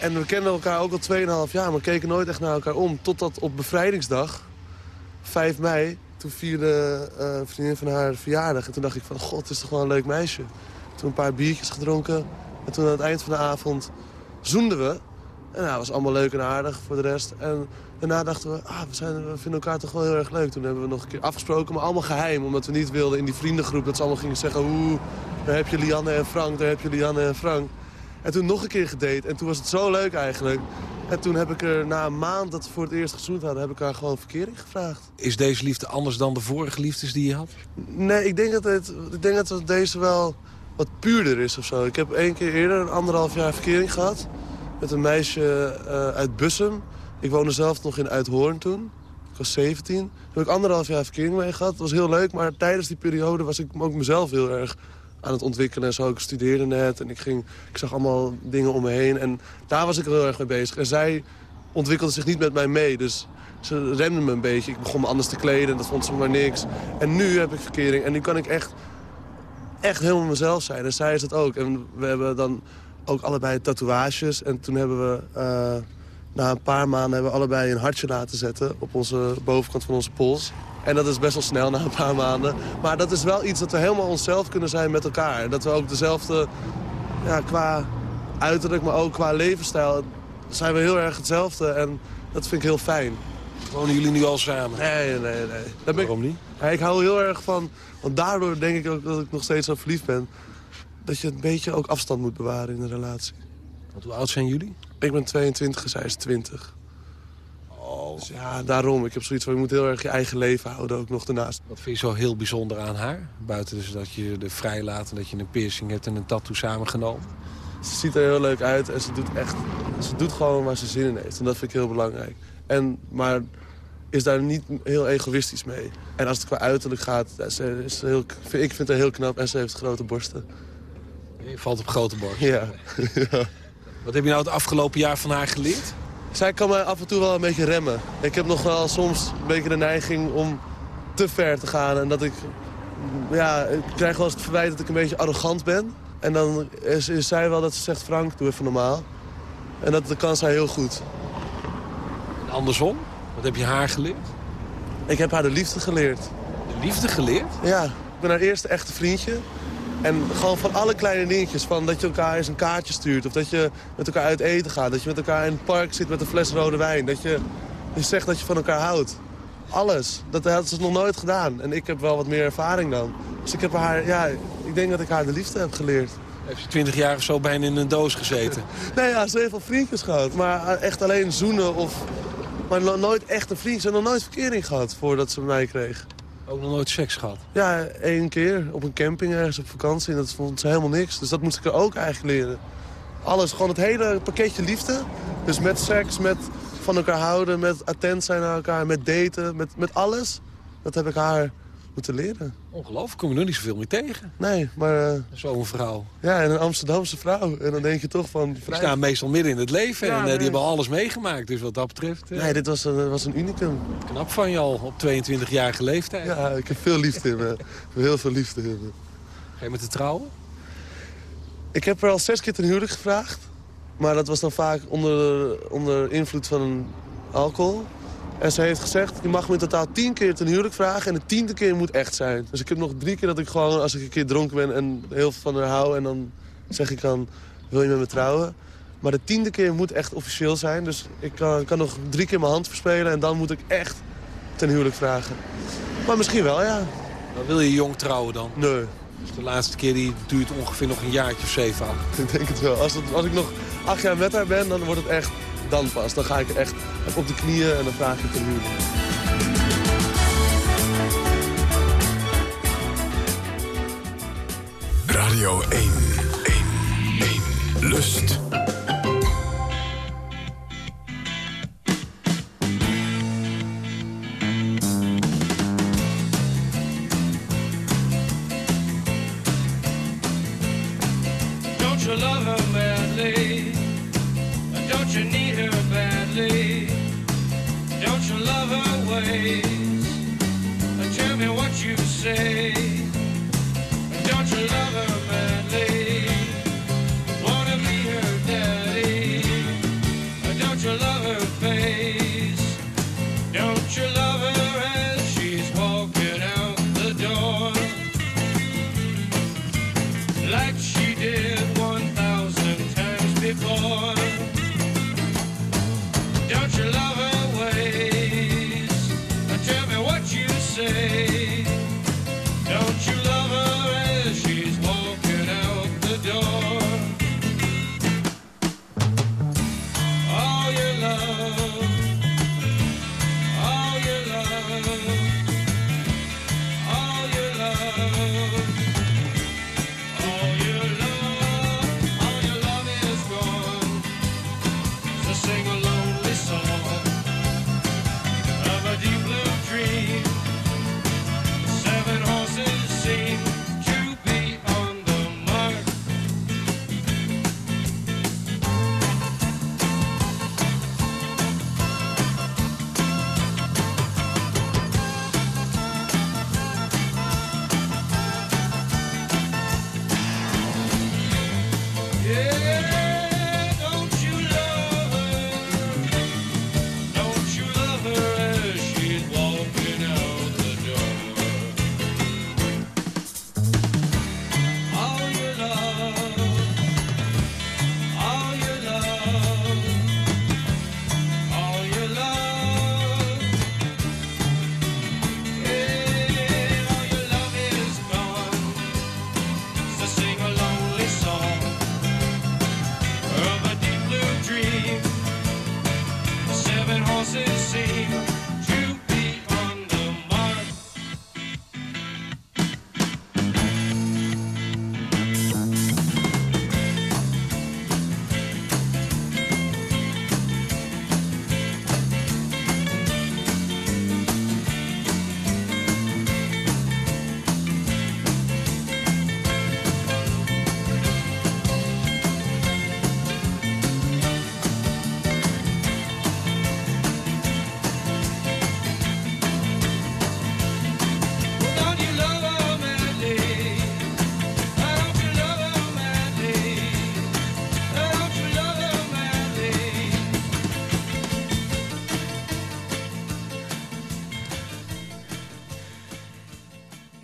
En we kenden elkaar ook al 2,5 jaar, maar keken nooit echt naar elkaar om. Totdat op bevrijdingsdag, 5 mei, toen vierde eh, een vriendin van haar verjaardag. En toen dacht ik van, god, het is toch wel een leuk meisje. Toen een paar biertjes gedronken. En toen aan het eind van de avond zoenden we. En dat was allemaal leuk en aardig voor de rest. En daarna dachten we, ah, we, zijn, we vinden elkaar toch wel heel erg leuk. Toen hebben we nog een keer afgesproken, maar allemaal geheim. Omdat we niet wilden in die vriendengroep dat ze allemaal gingen zeggen... oeh, daar heb je Lianne en Frank, daar heb je Lianne en Frank. En toen nog een keer gedate. En toen was het zo leuk eigenlijk. En toen heb ik er na een maand dat we voor het eerst gezoend hadden... heb ik haar gewoon verkering gevraagd. Is deze liefde anders dan de vorige liefdes die je had? Nee, ik denk dat, het, ik denk dat deze wel wat puurder is of zo. Ik heb één keer eerder een anderhalf jaar verkering gehad. Met een meisje eh, uit Bussum. Ik woonde zelf nog in Uithoorn toen. Ik was 17. Toen heb ik anderhalf jaar verkering mee gehad. Dat was heel leuk, maar tijdens die periode was ik ook mezelf heel erg aan het ontwikkelen en zo. Ik studeerde net en ik, ging, ik zag allemaal dingen om me heen. En daar was ik heel erg mee bezig. En zij ontwikkelde zich niet met mij mee, dus ze remde me een beetje. Ik begon me anders te kleden en dat vond ze maar niks. En nu heb ik verkering en nu kan ik echt, echt helemaal mezelf zijn. En zij is het ook. En we hebben dan ook allebei tatoeages. En toen hebben we... eh, na een paar maanden hebben we allebei een hartje laten zetten... op onze bovenkant van onze pols. En dat is best wel snel na een paar maanden. Maar dat is wel iets dat we helemaal onszelf kunnen zijn met elkaar. Dat we ook dezelfde, ja, qua uiterlijk, maar ook qua levensstijl... zijn we heel erg hetzelfde en dat vind ik heel fijn. Wonen jullie nu al samen? Nee, nee, nee. Ben Waarom niet? Ja, ik hou heel erg van, want daardoor denk ik ook dat ik nog steeds zo verliefd ben... dat je een beetje ook afstand moet bewaren in een relatie. Want hoe oud zijn jullie? Ik ben 22 en zij is 20. Dus ja, daarom. Ik heb zoiets van, je moet heel erg je eigen leven houden ook nog daarnaast. Wat vind je zo heel bijzonder aan haar? Buiten dus dat je er vrij laat en dat je een piercing hebt en een tattoo samengenomen. Ze ziet er heel leuk uit en ze doet echt, ze doet gewoon waar ze zin in heeft. En dat vind ik heel belangrijk. En, maar is daar niet heel egoïstisch mee. En als het qua uiterlijk gaat, ze is heel, ik vind haar heel knap en ze heeft grote borsten. Je valt op grote borst. Ja. Wat heb je nou het afgelopen jaar van haar geleerd? Zij kan mij af en toe wel een beetje remmen. Ik heb nog wel soms een beetje de neiging om te ver te gaan. En dat ik, ja, ik krijg wel eens het verwijt dat ik een beetje arrogant ben. En dan is, is zij wel dat ze zegt, Frank, doe even normaal. En dat, dat kan zij heel goed. Andersom? Wat heb je haar geleerd? Ik heb haar de liefde geleerd. De liefde geleerd? Ja, ik ben haar eerste echte vriendje. En gewoon van alle kleine dingetjes. Van dat je elkaar eens een kaartje stuurt. Of dat je met elkaar uit eten gaat. Dat je met elkaar in het park zit met een fles rode wijn. Dat je, je zegt dat je van elkaar houdt. Alles. Dat had ze nog nooit gedaan. En ik heb wel wat meer ervaring dan. Dus ik heb haar, ja, ik denk dat ik haar de liefde heb geleerd. Heb je twintig jaar of zo bijna in een doos gezeten? Nee, ja, ze heeft wel vriendjes gehad. Maar echt alleen zoenen of... Maar no- nooit echt een vriend. Ze heeft nog nooit verkering gehad voordat ze mij kreeg. Ook nog nooit seks gehad? Ja, één keer op een camping ergens op vakantie. En dat vond ze helemaal niks. Dus dat moest ik er ook eigenlijk leren. Alles, gewoon het hele pakketje liefde. Dus met seks, met van elkaar houden, met attent zijn naar elkaar, met daten, met, met alles. Dat heb ik haar moeten leren. Ongelooflijk, kom je nog niet zoveel meer tegen. Nee, maar... eh, Zo'n vrouw. ja, en een Amsterdamse vrouw. En dan denk je toch van... Die staan meestal midden in het leven Ja, en eh, nee. die hebben alles meegemaakt. Dus wat dat betreft, eh, Nee, dit was een, was een unicum. knap van je al op 22-jarige leeftijd. Ja, ik heb veel liefde in me. Ik heb heel veel liefde in me. Ga je met de trouwen? Ik heb er al zes keer ten huwelijk gevraagd. Maar dat was dan vaak onder, onder invloed van alcohol. En ze heeft gezegd, je mag me in totaal tien keer ten huwelijk vragen... en de tiende keer moet echt zijn. Dus ik heb nog drie keer dat ik gewoon, als ik een keer dronken ben... en heel veel van haar hou en dan zeg ik dan, wil je met me trouwen? Maar de tiende keer moet echt officieel zijn. Dus ik kan, kan nog drie keer mijn hand verspelen... en dan moet ik echt ten huwelijk vragen. Maar misschien wel, ja. Dan wil je jong trouwen dan? Nee. Dus de laatste keer die duurt ongeveer nog een jaartje of zeven af. Ik denk het wel. Als, het, als ik nog acht jaar met haar ben, dan wordt het echt dan pas. Dan ga ik echt op de knieën en dan vraag ik ten huwelijk. Radio 1. 1. 1. Lust.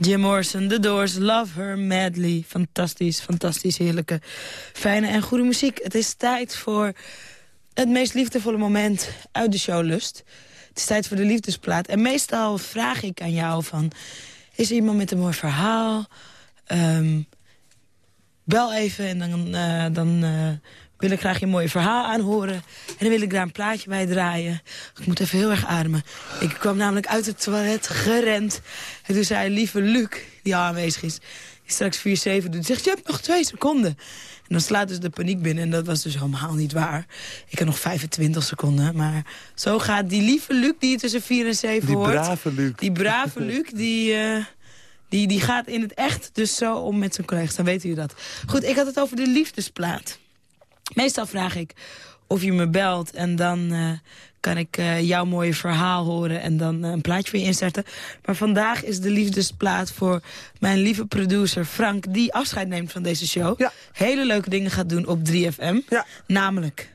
Jim Morrison, The Doors, Love Her Madly. Fantastisch, fantastisch, heerlijke, fijne en goede muziek. Het is tijd voor het meest liefdevolle moment uit de show Lust. Het is tijd voor de liefdesplaat. En meestal vraag ik aan jou van... is er iemand met een mooi verhaal? Ehm, bel even en dan, eh, dan eh, wil ik graag je mooie verhaal aanhoren. En dan wil ik daar een plaatje bij draaien. Ik moet even heel erg ademen. Ik kwam namelijk uit het toilet gerend. En toen zei lieve Luc, die al aanwezig is... die straks 4-7 doet. Die zegt, je hebt nog twee seconden. En dan slaat dus de paniek binnen. En dat was dus helemaal niet waar. Ik heb nog 25 seconden. Maar zo gaat die lieve Luc die je tussen 4 en 7 Die hoort. brave Luc. Die brave Luc, die, eh, die, die gaat in het echt dus zo om met zijn collega's. Dan weten jullie dat. Goed, ik had het over de liefdesplaat. Meestal vraag ik of je me belt en dan eh, kan ik eh, jouw mooie verhaal horen en dan eh, een plaatje voor je instarten. Maar vandaag is de liefdesplaat voor mijn lieve producer Frank, die afscheid neemt van deze show. Hele leuke dingen gaat doen op 3FM. Namelijk.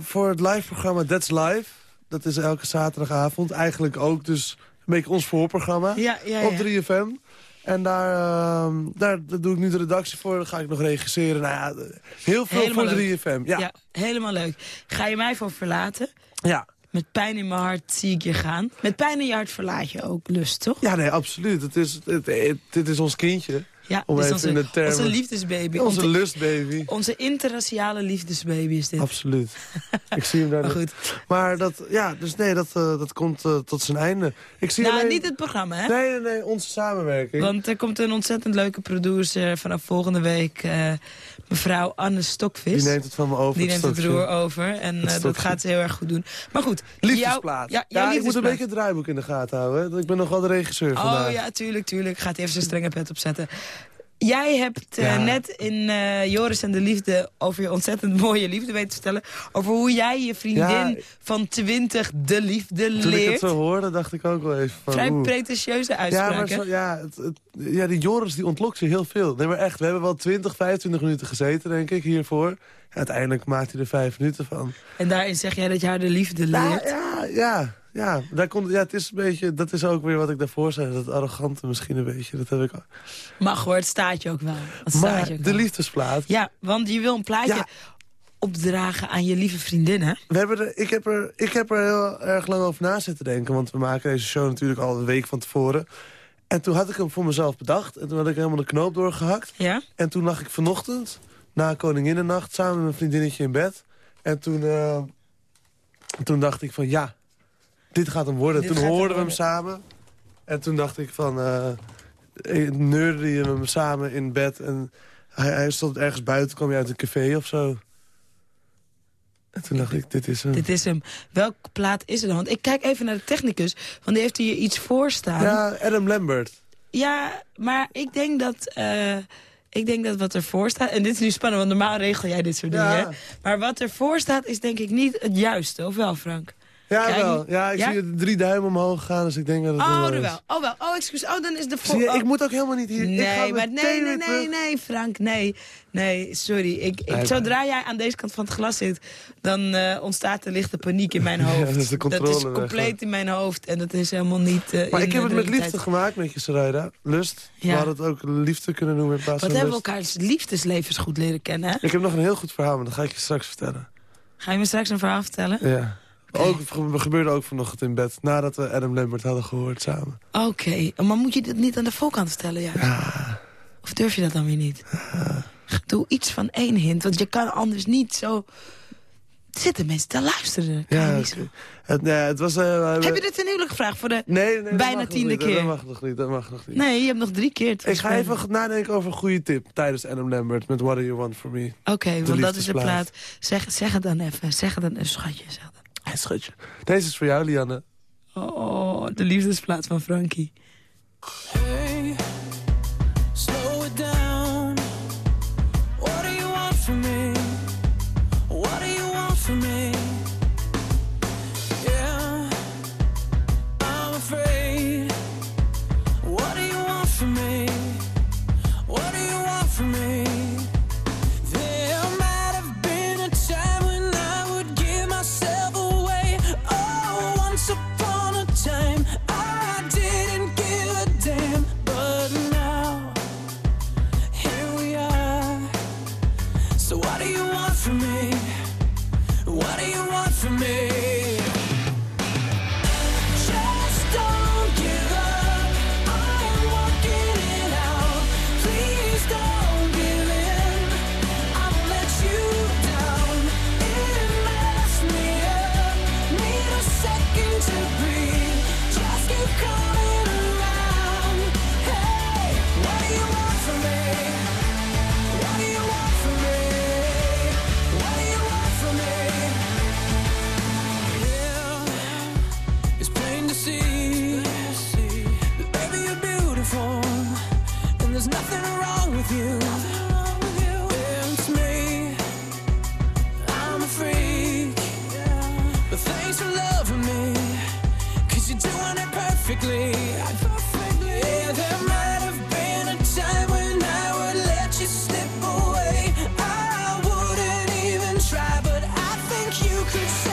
Voor het live programma That's Live. Dat is elke zaterdagavond. Eigenlijk ook dus een beetje ons voorprogramma. Ja, Op ja. 3FM. En daar, ehm, daar, daar doe ik nu de redactie voor. Dan ga ik nog regisseren. Nou ja, heel veel Helemaal voor leuk. 3FM. Ja. helemaal leuk. Ga je mij voor verlaten? Ja. Met pijn in mijn hart zie ik je gaan. Met pijn in je hart verlaat je ook lust, toch? Ja, nee, absoluut. Het is, het, het, dit is ons kindje. Ja, Om is even in onze, de termen... onze liefdesbaby. Onze lustbaby. Onze interraciale liefdesbaby is dit. Absoluut. Ik zie hem daar. Maar nog. Maar dat, ja, dus nee, dat, eh, dat komt eh, tot zijn einde. Ik zie nou, alleen... niet het programma, hè? Nee, nee, nee, onze samenwerking. Want er komt een ontzettend leuke producer vanaf volgende week. eh, mevrouw Anne Stokvis. Die neemt het van me over. Die neemt het roer over. En eh, dat stokje. gaat ze heel erg goed doen. Maar goed. Liefdesplaat. Jouw, ja, ja, ik moet een beetje het draaiboek in de gaten houden. hè. Ik ben nog wel de regisseur vandaag. Oh ja, tuurlijk, tuurlijk. Gaat even zijn strenge pet opzetten. Jij hebt eh, Ja. net in eh, Joris en de Liefde over je ontzettend mooie liefde weten te vertellen. Over hoe jij je vriendin Ja. van 20 de liefde Toen ik leert. het zo hoorde, dacht ik ook wel even van... Vrij pretentieuze ja, uitspraak, maar hè? zo, ja, het, het- ja, die Joris die ontlokt je heel veel. Nee, maar echt, we hebben wel 20, 25 minuten gezeten, denk ik, hiervoor. Uiteindelijk maakt hij er vijf minuten van. En daarin zeg jij dat je haar de liefde leert. Ja, ja, ja. Daar komt, ja het is een beetje, dat is ook weer wat ik daarvoor zei. Dat arrogante misschien een beetje, dat heb ik al. Mag hoor, het staat je ook wel. Het staat Maar je ook de wel. liefdesplaat. Ja, want je wil een plaatje opdragen aan je lieve vriendin, hè? We hebben er, ik, heb er, ik heb er heel erg lang over na zitten denken. Want we maken deze show natuurlijk al een week van tevoren. En toen had ik hem voor mezelf bedacht. En toen had ik helemaal de knoop doorgehakt. Ja? En toen lag ik vanochtend, na Koninginnennacht, samen met mijn vriendinnetje in bed. En toen, eh, toen dacht ik van ja, dit gaat hem worden. Dit toen hoorden we hem worden. samen. En toen dacht ik van, eh, neurde je hem samen in bed. En hij, hij stond ergens buiten, kwam je uit een café of zo. En toen dacht ik, dit is hem. Dit is hem. Welke plaat is het dan? Want ik kijk even naar de technicus, want die heeft hier iets voor staan. Ja, Adam Lambert. Ja, maar ik denk dat... eh, ik denk dat wat ervoor staat... En dit is nu spannend, want normaal regel jij dit soort Ja. dingen. hè? Maar wat ervoor staat is denk ik niet het juiste. Of wel, Frank? Ja, wel. Ja, ik ja? zie drie duimen omhoog gaan, dus ik denk dat het Oh, wel is. wel. Oh, wel. Oh, excuus. Oh, dan is de. Zie oh. ik moet ook helemaal niet hier... ik ga Nee, maar nee, nee, nee, nee, Frank, nee. Nee, sorry. Ik, zodra jij aan deze kant van het glas zit, dan eh, ontstaat er lichte paniek in mijn Ja, hoofd. dat is de controle Dat is weg, compleet in mijn hoofd en dat is helemaal niet eh, Maar ik heb het met liefde gemaakt met je, Sarayda. Lust. We Ja. hadden het ook liefde kunnen noemen in plaats Wat hebben we elkaars liefdeslevens goed leren kennen, hè? Ik heb nog een heel goed verhaal, maar dat ga ik je straks vertellen. Ga je me straks een verhaal vertellen? Ja. Ook, gebeurde ook vanochtend in bed, nadat we Adam Lambert hadden gehoord samen. Oké, maar moet je dit niet aan de voorkant vertellen, ja? Of durf je dat dan weer niet? Doe iets van één hint, want je kan anders niet zo... Zitten mensen te luisteren? Kan Ja, niet zo- het, nee, het was... eh, Heb je dit ten huwelijk gevraagd voor de Nee, bijna tiende niet, keer? Dat mag nog niet, dat mag nog niet. Nee, je hebt nog drie keer. Ik ga even nadenken over een goede tip tijdens Adam Lambert met What Do You Want From Me. Oké, want dat is de plaat. Zeg, zeg het dan even. Zeg het dan, een schatje. Zeg het. Deze is voor jou, Lianne. Oh, de liefdesplaat van Frankie. perfectly. Yeah, there might have been a time when I would let you slip away. I wouldn't even try, but I think you could.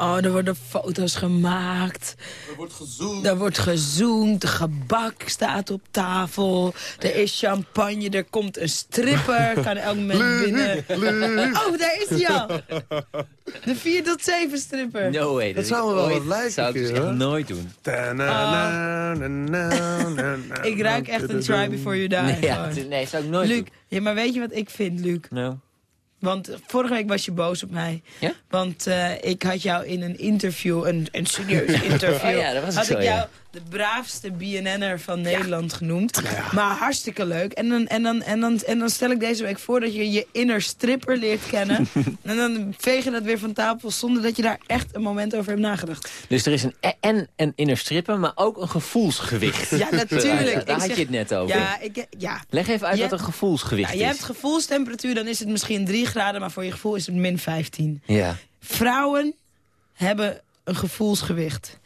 Oh, er worden foto's gemaakt. Er wordt gezoomd. Er wordt gezoomd, gebak staat op tafel. Er is champagne, er komt een stripper. Kan elk moment binnen. Oh, daar is hij al. De 4 tot 7 stripper. No way. Dat dat zou me wel wat lijken, zou ik dus echt nooit doen. Ik ruik echt een try before you die. Nee, ja, nee, zou ik nooit Luc, doen. ja, maar weet je wat ik vind, Luc? Nou. Want vorige week was je boos op mij. Ja? Want eh, ik had jou in een interview, een, een serieus interview... Oh ja, dat was had zo, ik jou ja. De braafste BNN'er van Nederland genoemd. Maar hartstikke leuk. En dan, en, dan, en, dan, en dan stel ik deze week voor dat je je inner stripper leert kennen. en dan veeg je dat weer van tafel zonder dat je daar echt een moment over hebt nagedacht. Dus er is een en een inner strippen, maar ook een gevoelsgewicht. Ja, natuurlijk. Daar Ik had zeg- je het net over. Ja, ik, ja. Leg even uit Je- wat een gevoelsgewicht Ja, je is. hebt gevoelstemperatuur, dan is het misschien 3 graden, maar voor je gevoel is het min 15. Ja. Vrouwen hebben een gevoelsgewicht.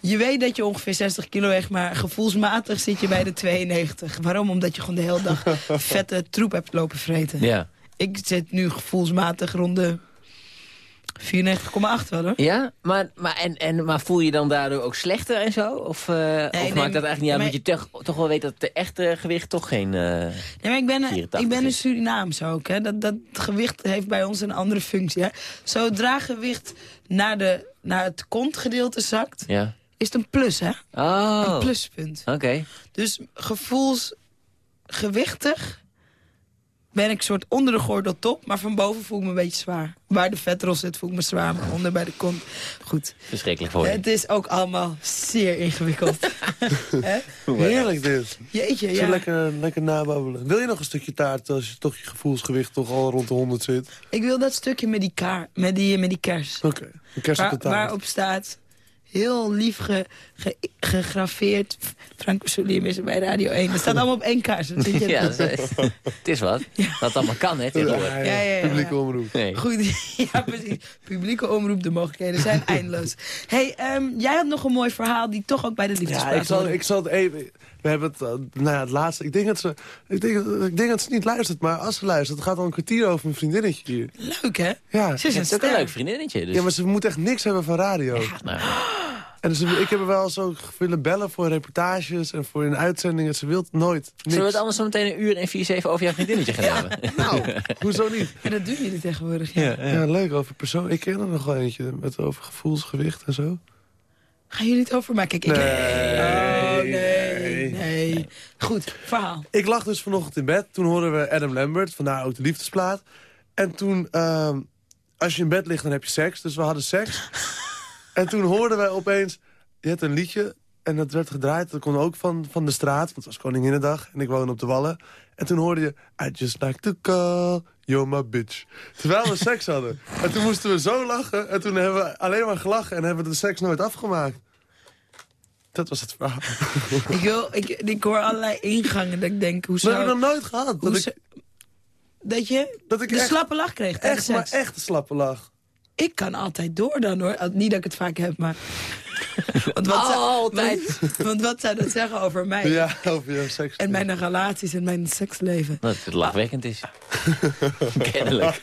Je weet dat je ongeveer 60 kilo weegt, maar gevoelsmatig zit je bij de 92. Waarom? Omdat je gewoon de hele dag vette troep hebt lopen vreten. Ja. Ik zit nu gevoelsmatig rond de 94,8 wel hoor. Ja, maar, maar, en, en, maar voel je dan daardoor ook slechter en zo? Of, eh, of maakt dat eigenlijk niet uit, omdat je toch, toch wel weet dat het echte gewicht toch geen... eh, Nee, maar ik ben, een- 84 ik ben een. Surinaams ook. Hè. Dat, dat gewicht heeft bij ons een andere functie. Hè. Zodra gewicht naar, de, naar het kontgedeelte zakt, Ja. Is het een plus, hè? Oh. Een pluspunt. Oké. Dus gevoelsgewichtig ben ik soort onder de gordel top, maar van boven voel ik me een beetje zwaar. Waar de vetrol zit voel ik me zwaar, maar onder bij de kont. Goed. Verschrikkelijk voor je. Het is ook allemaal zeer ingewikkeld. Heerlijk dit. Jeetje, Zo ja. lekker, lekker nababbelen. Wil je nog een stukje taart als je toch je gevoelsgewicht toch al rond de 100 zit? Ik wil dat stukje met die, kaar, met die, met die kers. Oké, een kers op de taart. waarop staat, heel lief ge, ge- gegraveerd... Frank Solim is er bij Radio 1. Dat staat allemaal op één kaars. Dat vind je Ja, dat is- het is wat. Dat allemaal kan, hè. Ja, ja, ja. Publieke omroep. Nee. Goed, ja precies. Publieke omroep, de mogelijkheden zijn eindeloos. hey, ehm, jij had nog een mooi verhaal die toch ook bij de Ja, liefdespraat ik zal, ik zal het even... We hebben het, eh, nou ja, het laatste... Ik denk, dat ze, ik, denk, ik denk dat ze niet luistert, maar als ze luistert... het gaat al een kwartier over een vriendinnetje hier. Leuk, hè? Ja. Ze is een ook een leuk vriendinnetje. Dus. Ja, maar ze moet echt niks hebben van radio. nou, En dus, ik heb er wel zo willen bellen voor reportages en voor een uitzending. En ze wil nooit niks. Zullen we het anders zo meteen een uur en 4-7 over jouw vriendinnetje gaan hebben? Nou, hoezo niet? Ja, dat doen jullie tegenwoordig. Ja. Ja, leuk over persoon. Ik ken er nog wel eentje met over gevoelsgewicht en zo. Gaan jullie het over mij? Kijk, ik... Nee. Goed, verhaal. Ik lag dus vanochtend in bed. Toen hoorden we Adam Lambert, vandaar ook de liefdesplaat. En toen, ehm, als je in bed ligt, dan heb je seks. Dus we hadden seks. en toen hoorden wij opeens, je hebt een liedje. En dat werd gedraaid, dat kon ook van, van de straat. Want het was Koninginnedag en ik woon op de Wallen. En toen hoorde je, I just like to call, you're my bitch. Terwijl we seks hadden. En toen moesten we zo lachen. En toen hebben we alleen maar gelachen en hebben we de seks nooit afgemaakt. Dat was het verhaal. Ik, wil, ik, ik hoor allerlei ingangen dat ik denk, hoe Dat zou... heb ik nog nooit gehad. Dat ik, dat je dat ik de echt, slappe lach kreeg echt, maar echt een slappe lach. Ik kan altijd door dan hoor. Niet dat ik het vaak heb, maar... want, wat zou, Altijd. want, want wat zou dat zeggen over mij? Ja, over jouw seks. En mijn relaties en mijn seksleven. Dat het lachwekkend is. Kennelijk.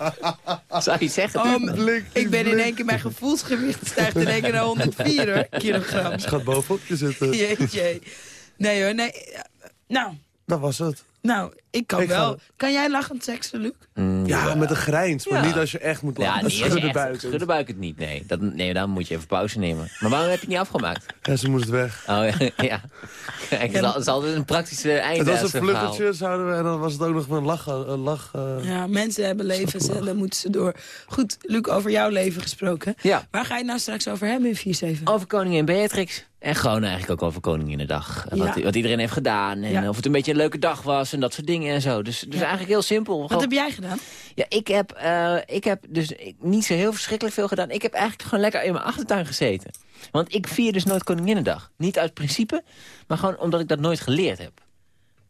Zou je zeggen? Oh, m- ik ben in één keer, mijn gevoelsgewicht stijgt in één keer naar 104 hoor, kilogram. Ze gaat bovenop je zitten. Jeetje. Nee hoor, nee. Nou, Dat was het. Nou, ik kan Ik ga- wel. Kan jij lachend seksen, Luc? Ja, met een grijns, maar Ja. niet als je echt moet Ja, lachen. niet Dat als je schudden echt- buiten. Schudden buik het niet, nee. Dat, nee, dan moet je even pauze nemen. Maar waarom heb je het niet afgemaakt? Ja, ze moest weg. Oh ja, ja. Kijk, het is het is altijd een praktische einde Het was een vluchteltje, zouden we, en dan was het ook nog een lach. Een lach eh, Ja, mensen hebben levens en dan moeten ze door. Goed, Luc, over jouw leven gesproken. Ja. Waar ga je het nou straks over hebben in 4-7? Over koningin Beatrix. En gewoon eigenlijk ook over Koninginnedag. En Wat, Ja. wat iedereen heeft gedaan. En Ja. of het een beetje een leuke dag was. En dat soort dingen en zo. Dus, dus eigenlijk heel simpel. Wat Gewoon- heb jij gedaan? Ja, ik heb, eh, ik heb dus ik- niet zo heel verschrikkelijk veel gedaan. Ik heb eigenlijk gewoon lekker in mijn achtertuin gezeten. Want ik vier dus nooit Koninginnedag. Niet uit principe, maar gewoon omdat ik dat nooit geleerd heb.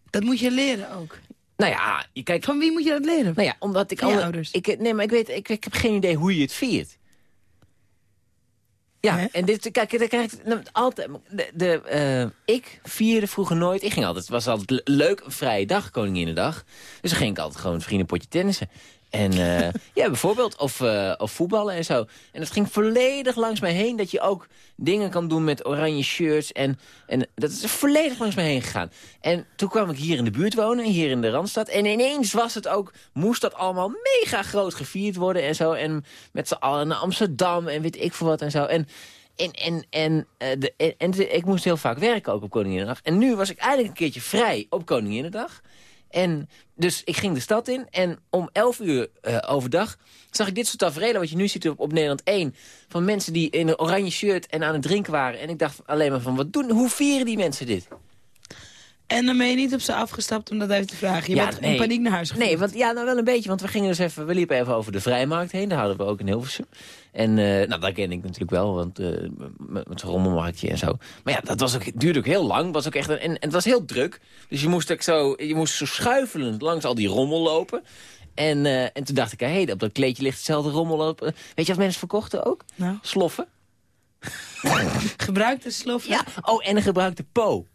Dat moet je leren ook. Nou ja, je kijkt... Van wie moet je dat leren? Nou ja, omdat ik... Van alle- ouders? Ik, nee, maar ik weet, ik, ik heb geen idee hoe je het viert. Ja, en dit, kijk, dan krijg ik nou, altijd... De, de, eh, ik vierde vroeger nooit... Ik ging altijd, het was altijd le- leuk, een vrije dag, Koninginnedag. Dus dan ging ik altijd gewoon vrienden potje tennissen. En eh, ja, bijvoorbeeld, of, eh, of voetballen en zo. En het ging volledig langs mij heen dat je ook dingen kan doen met oranje shirts. En, en dat is volledig langs mij heen gegaan. En toen kwam ik hier in de buurt wonen, hier in de Randstad. En ineens was het ook, moest dat allemaal mega groot gevierd worden en zo. En met z'n allen naar Amsterdam en weet ik veel wat en zo. En, en, en, en, eh, de, en, ik moest heel vaak werken ook op Koninginnedag. En nu was ik eigenlijk een keertje vrij op Koninginnedag. En dus ik ging de stad in en om 11 uur eh, overdag zag ik dit soort tafereelen wat je nu ziet op, op Nederland 1. Van mensen die in een oranje shirt en aan het drinken waren. En ik dacht alleen maar van, wat doen, hoe vieren die mensen dit? En dan ben je niet op ze afgestapt om dat even te vragen. Je bent in paniek naar huis gegaan. Nee, want, ja, nou wel een beetje. Want we gingen dus even, we liepen even over de Vrijmarkt heen. Daar hadden we ook in Hilversum. En eh, nou, dat ken ik natuurlijk wel, want eh, met, zo'n rommelmarktje en zo. Maar ja, dat was ook, duurde ook heel lang. Was ook echt een, en, en het was heel druk. Dus je moest ook zo, je moest zo schuifelend langs al die rommel lopen. En, eh, en toen dacht ik, hé, hey, op dat kleedje ligt hetzelfde rommel lopen. Weet je wat mensen verkochten ook? Nou. Sloffen. Gebruikte sloffen? Ja, oh, en een gebruikte po.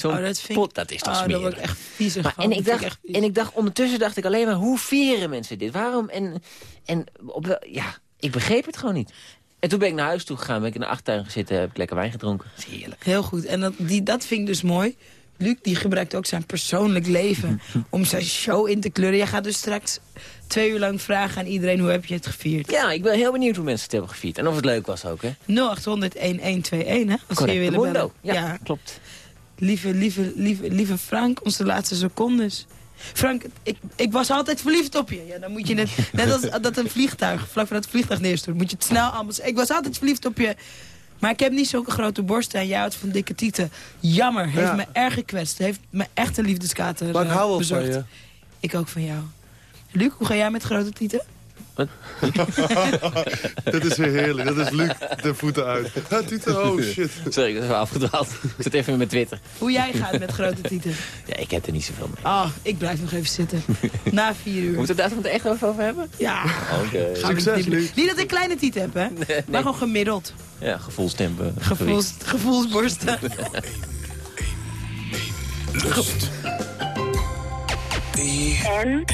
Zo'n Oh, dat vind ik- pot, dat is toch Oh, smerig. echt viezig Maar, en, ik dacht, echt vies. en ik dacht, ondertussen dacht ik alleen maar, hoe vieren mensen dit? Waarom? En, en op, ja, ik begreep het gewoon niet. En toen ben ik naar huis toe gegaan, ben ik in de achtertuin gezeten, heb ik lekker wijn gedronken. Dat is heerlijk. Heel goed. En dat, die, dat vind ik dus mooi. Luc die gebruikt ook zijn persoonlijk leven om zijn show in te kleuren. Jij gaat dus straks twee uur lang vragen aan iedereen hoe heb je het gevierd. Ja, ik ben heel benieuwd hoe mensen het hebben gevierd. En of het leuk was ook, hè? 0800 1121 hè? Als je willen bellen. Ja, klopt. Lieve, lieve, lieve, lieve Frank, onze laatste secondes. Frank, ik, ik was altijd verliefd op je. Ja, dan moet je net, net als dat een vliegtuig, vlak voordat het vliegtuig neerstort, moet je het snel allemaal. Ik was altijd verliefd op je. Maar ik heb niet zulke grote borsten en jij houdt van dikke tieten. Jammer, heeft Ja. me erg gekwetst. Heeft me echt een liefdeskater Maar ik eh, hou wel bezorgd. van je. Ik ook van jou. Luc, hoe ga jij met grote tieten? Dat is weer heerlijk. Dat is Luc, de voeten uit. Tieten, oh shit. Sorry, ik ben even afgedwaald. Ik zit even met Twitter. Hoe jij gaat met grote tieten? Ja, ik heb er niet zoveel mee. Ah, ik blijf nog even zitten. Na vier uur. Moeten we het daar echt over hebben? Ja. Oké. Het niet- Niet dat ik kleine tieten heb, hè? Maar gewoon gemiddeld. Ja, gevoelstempen. Gevoels, gevoelsborsten. Lust. En?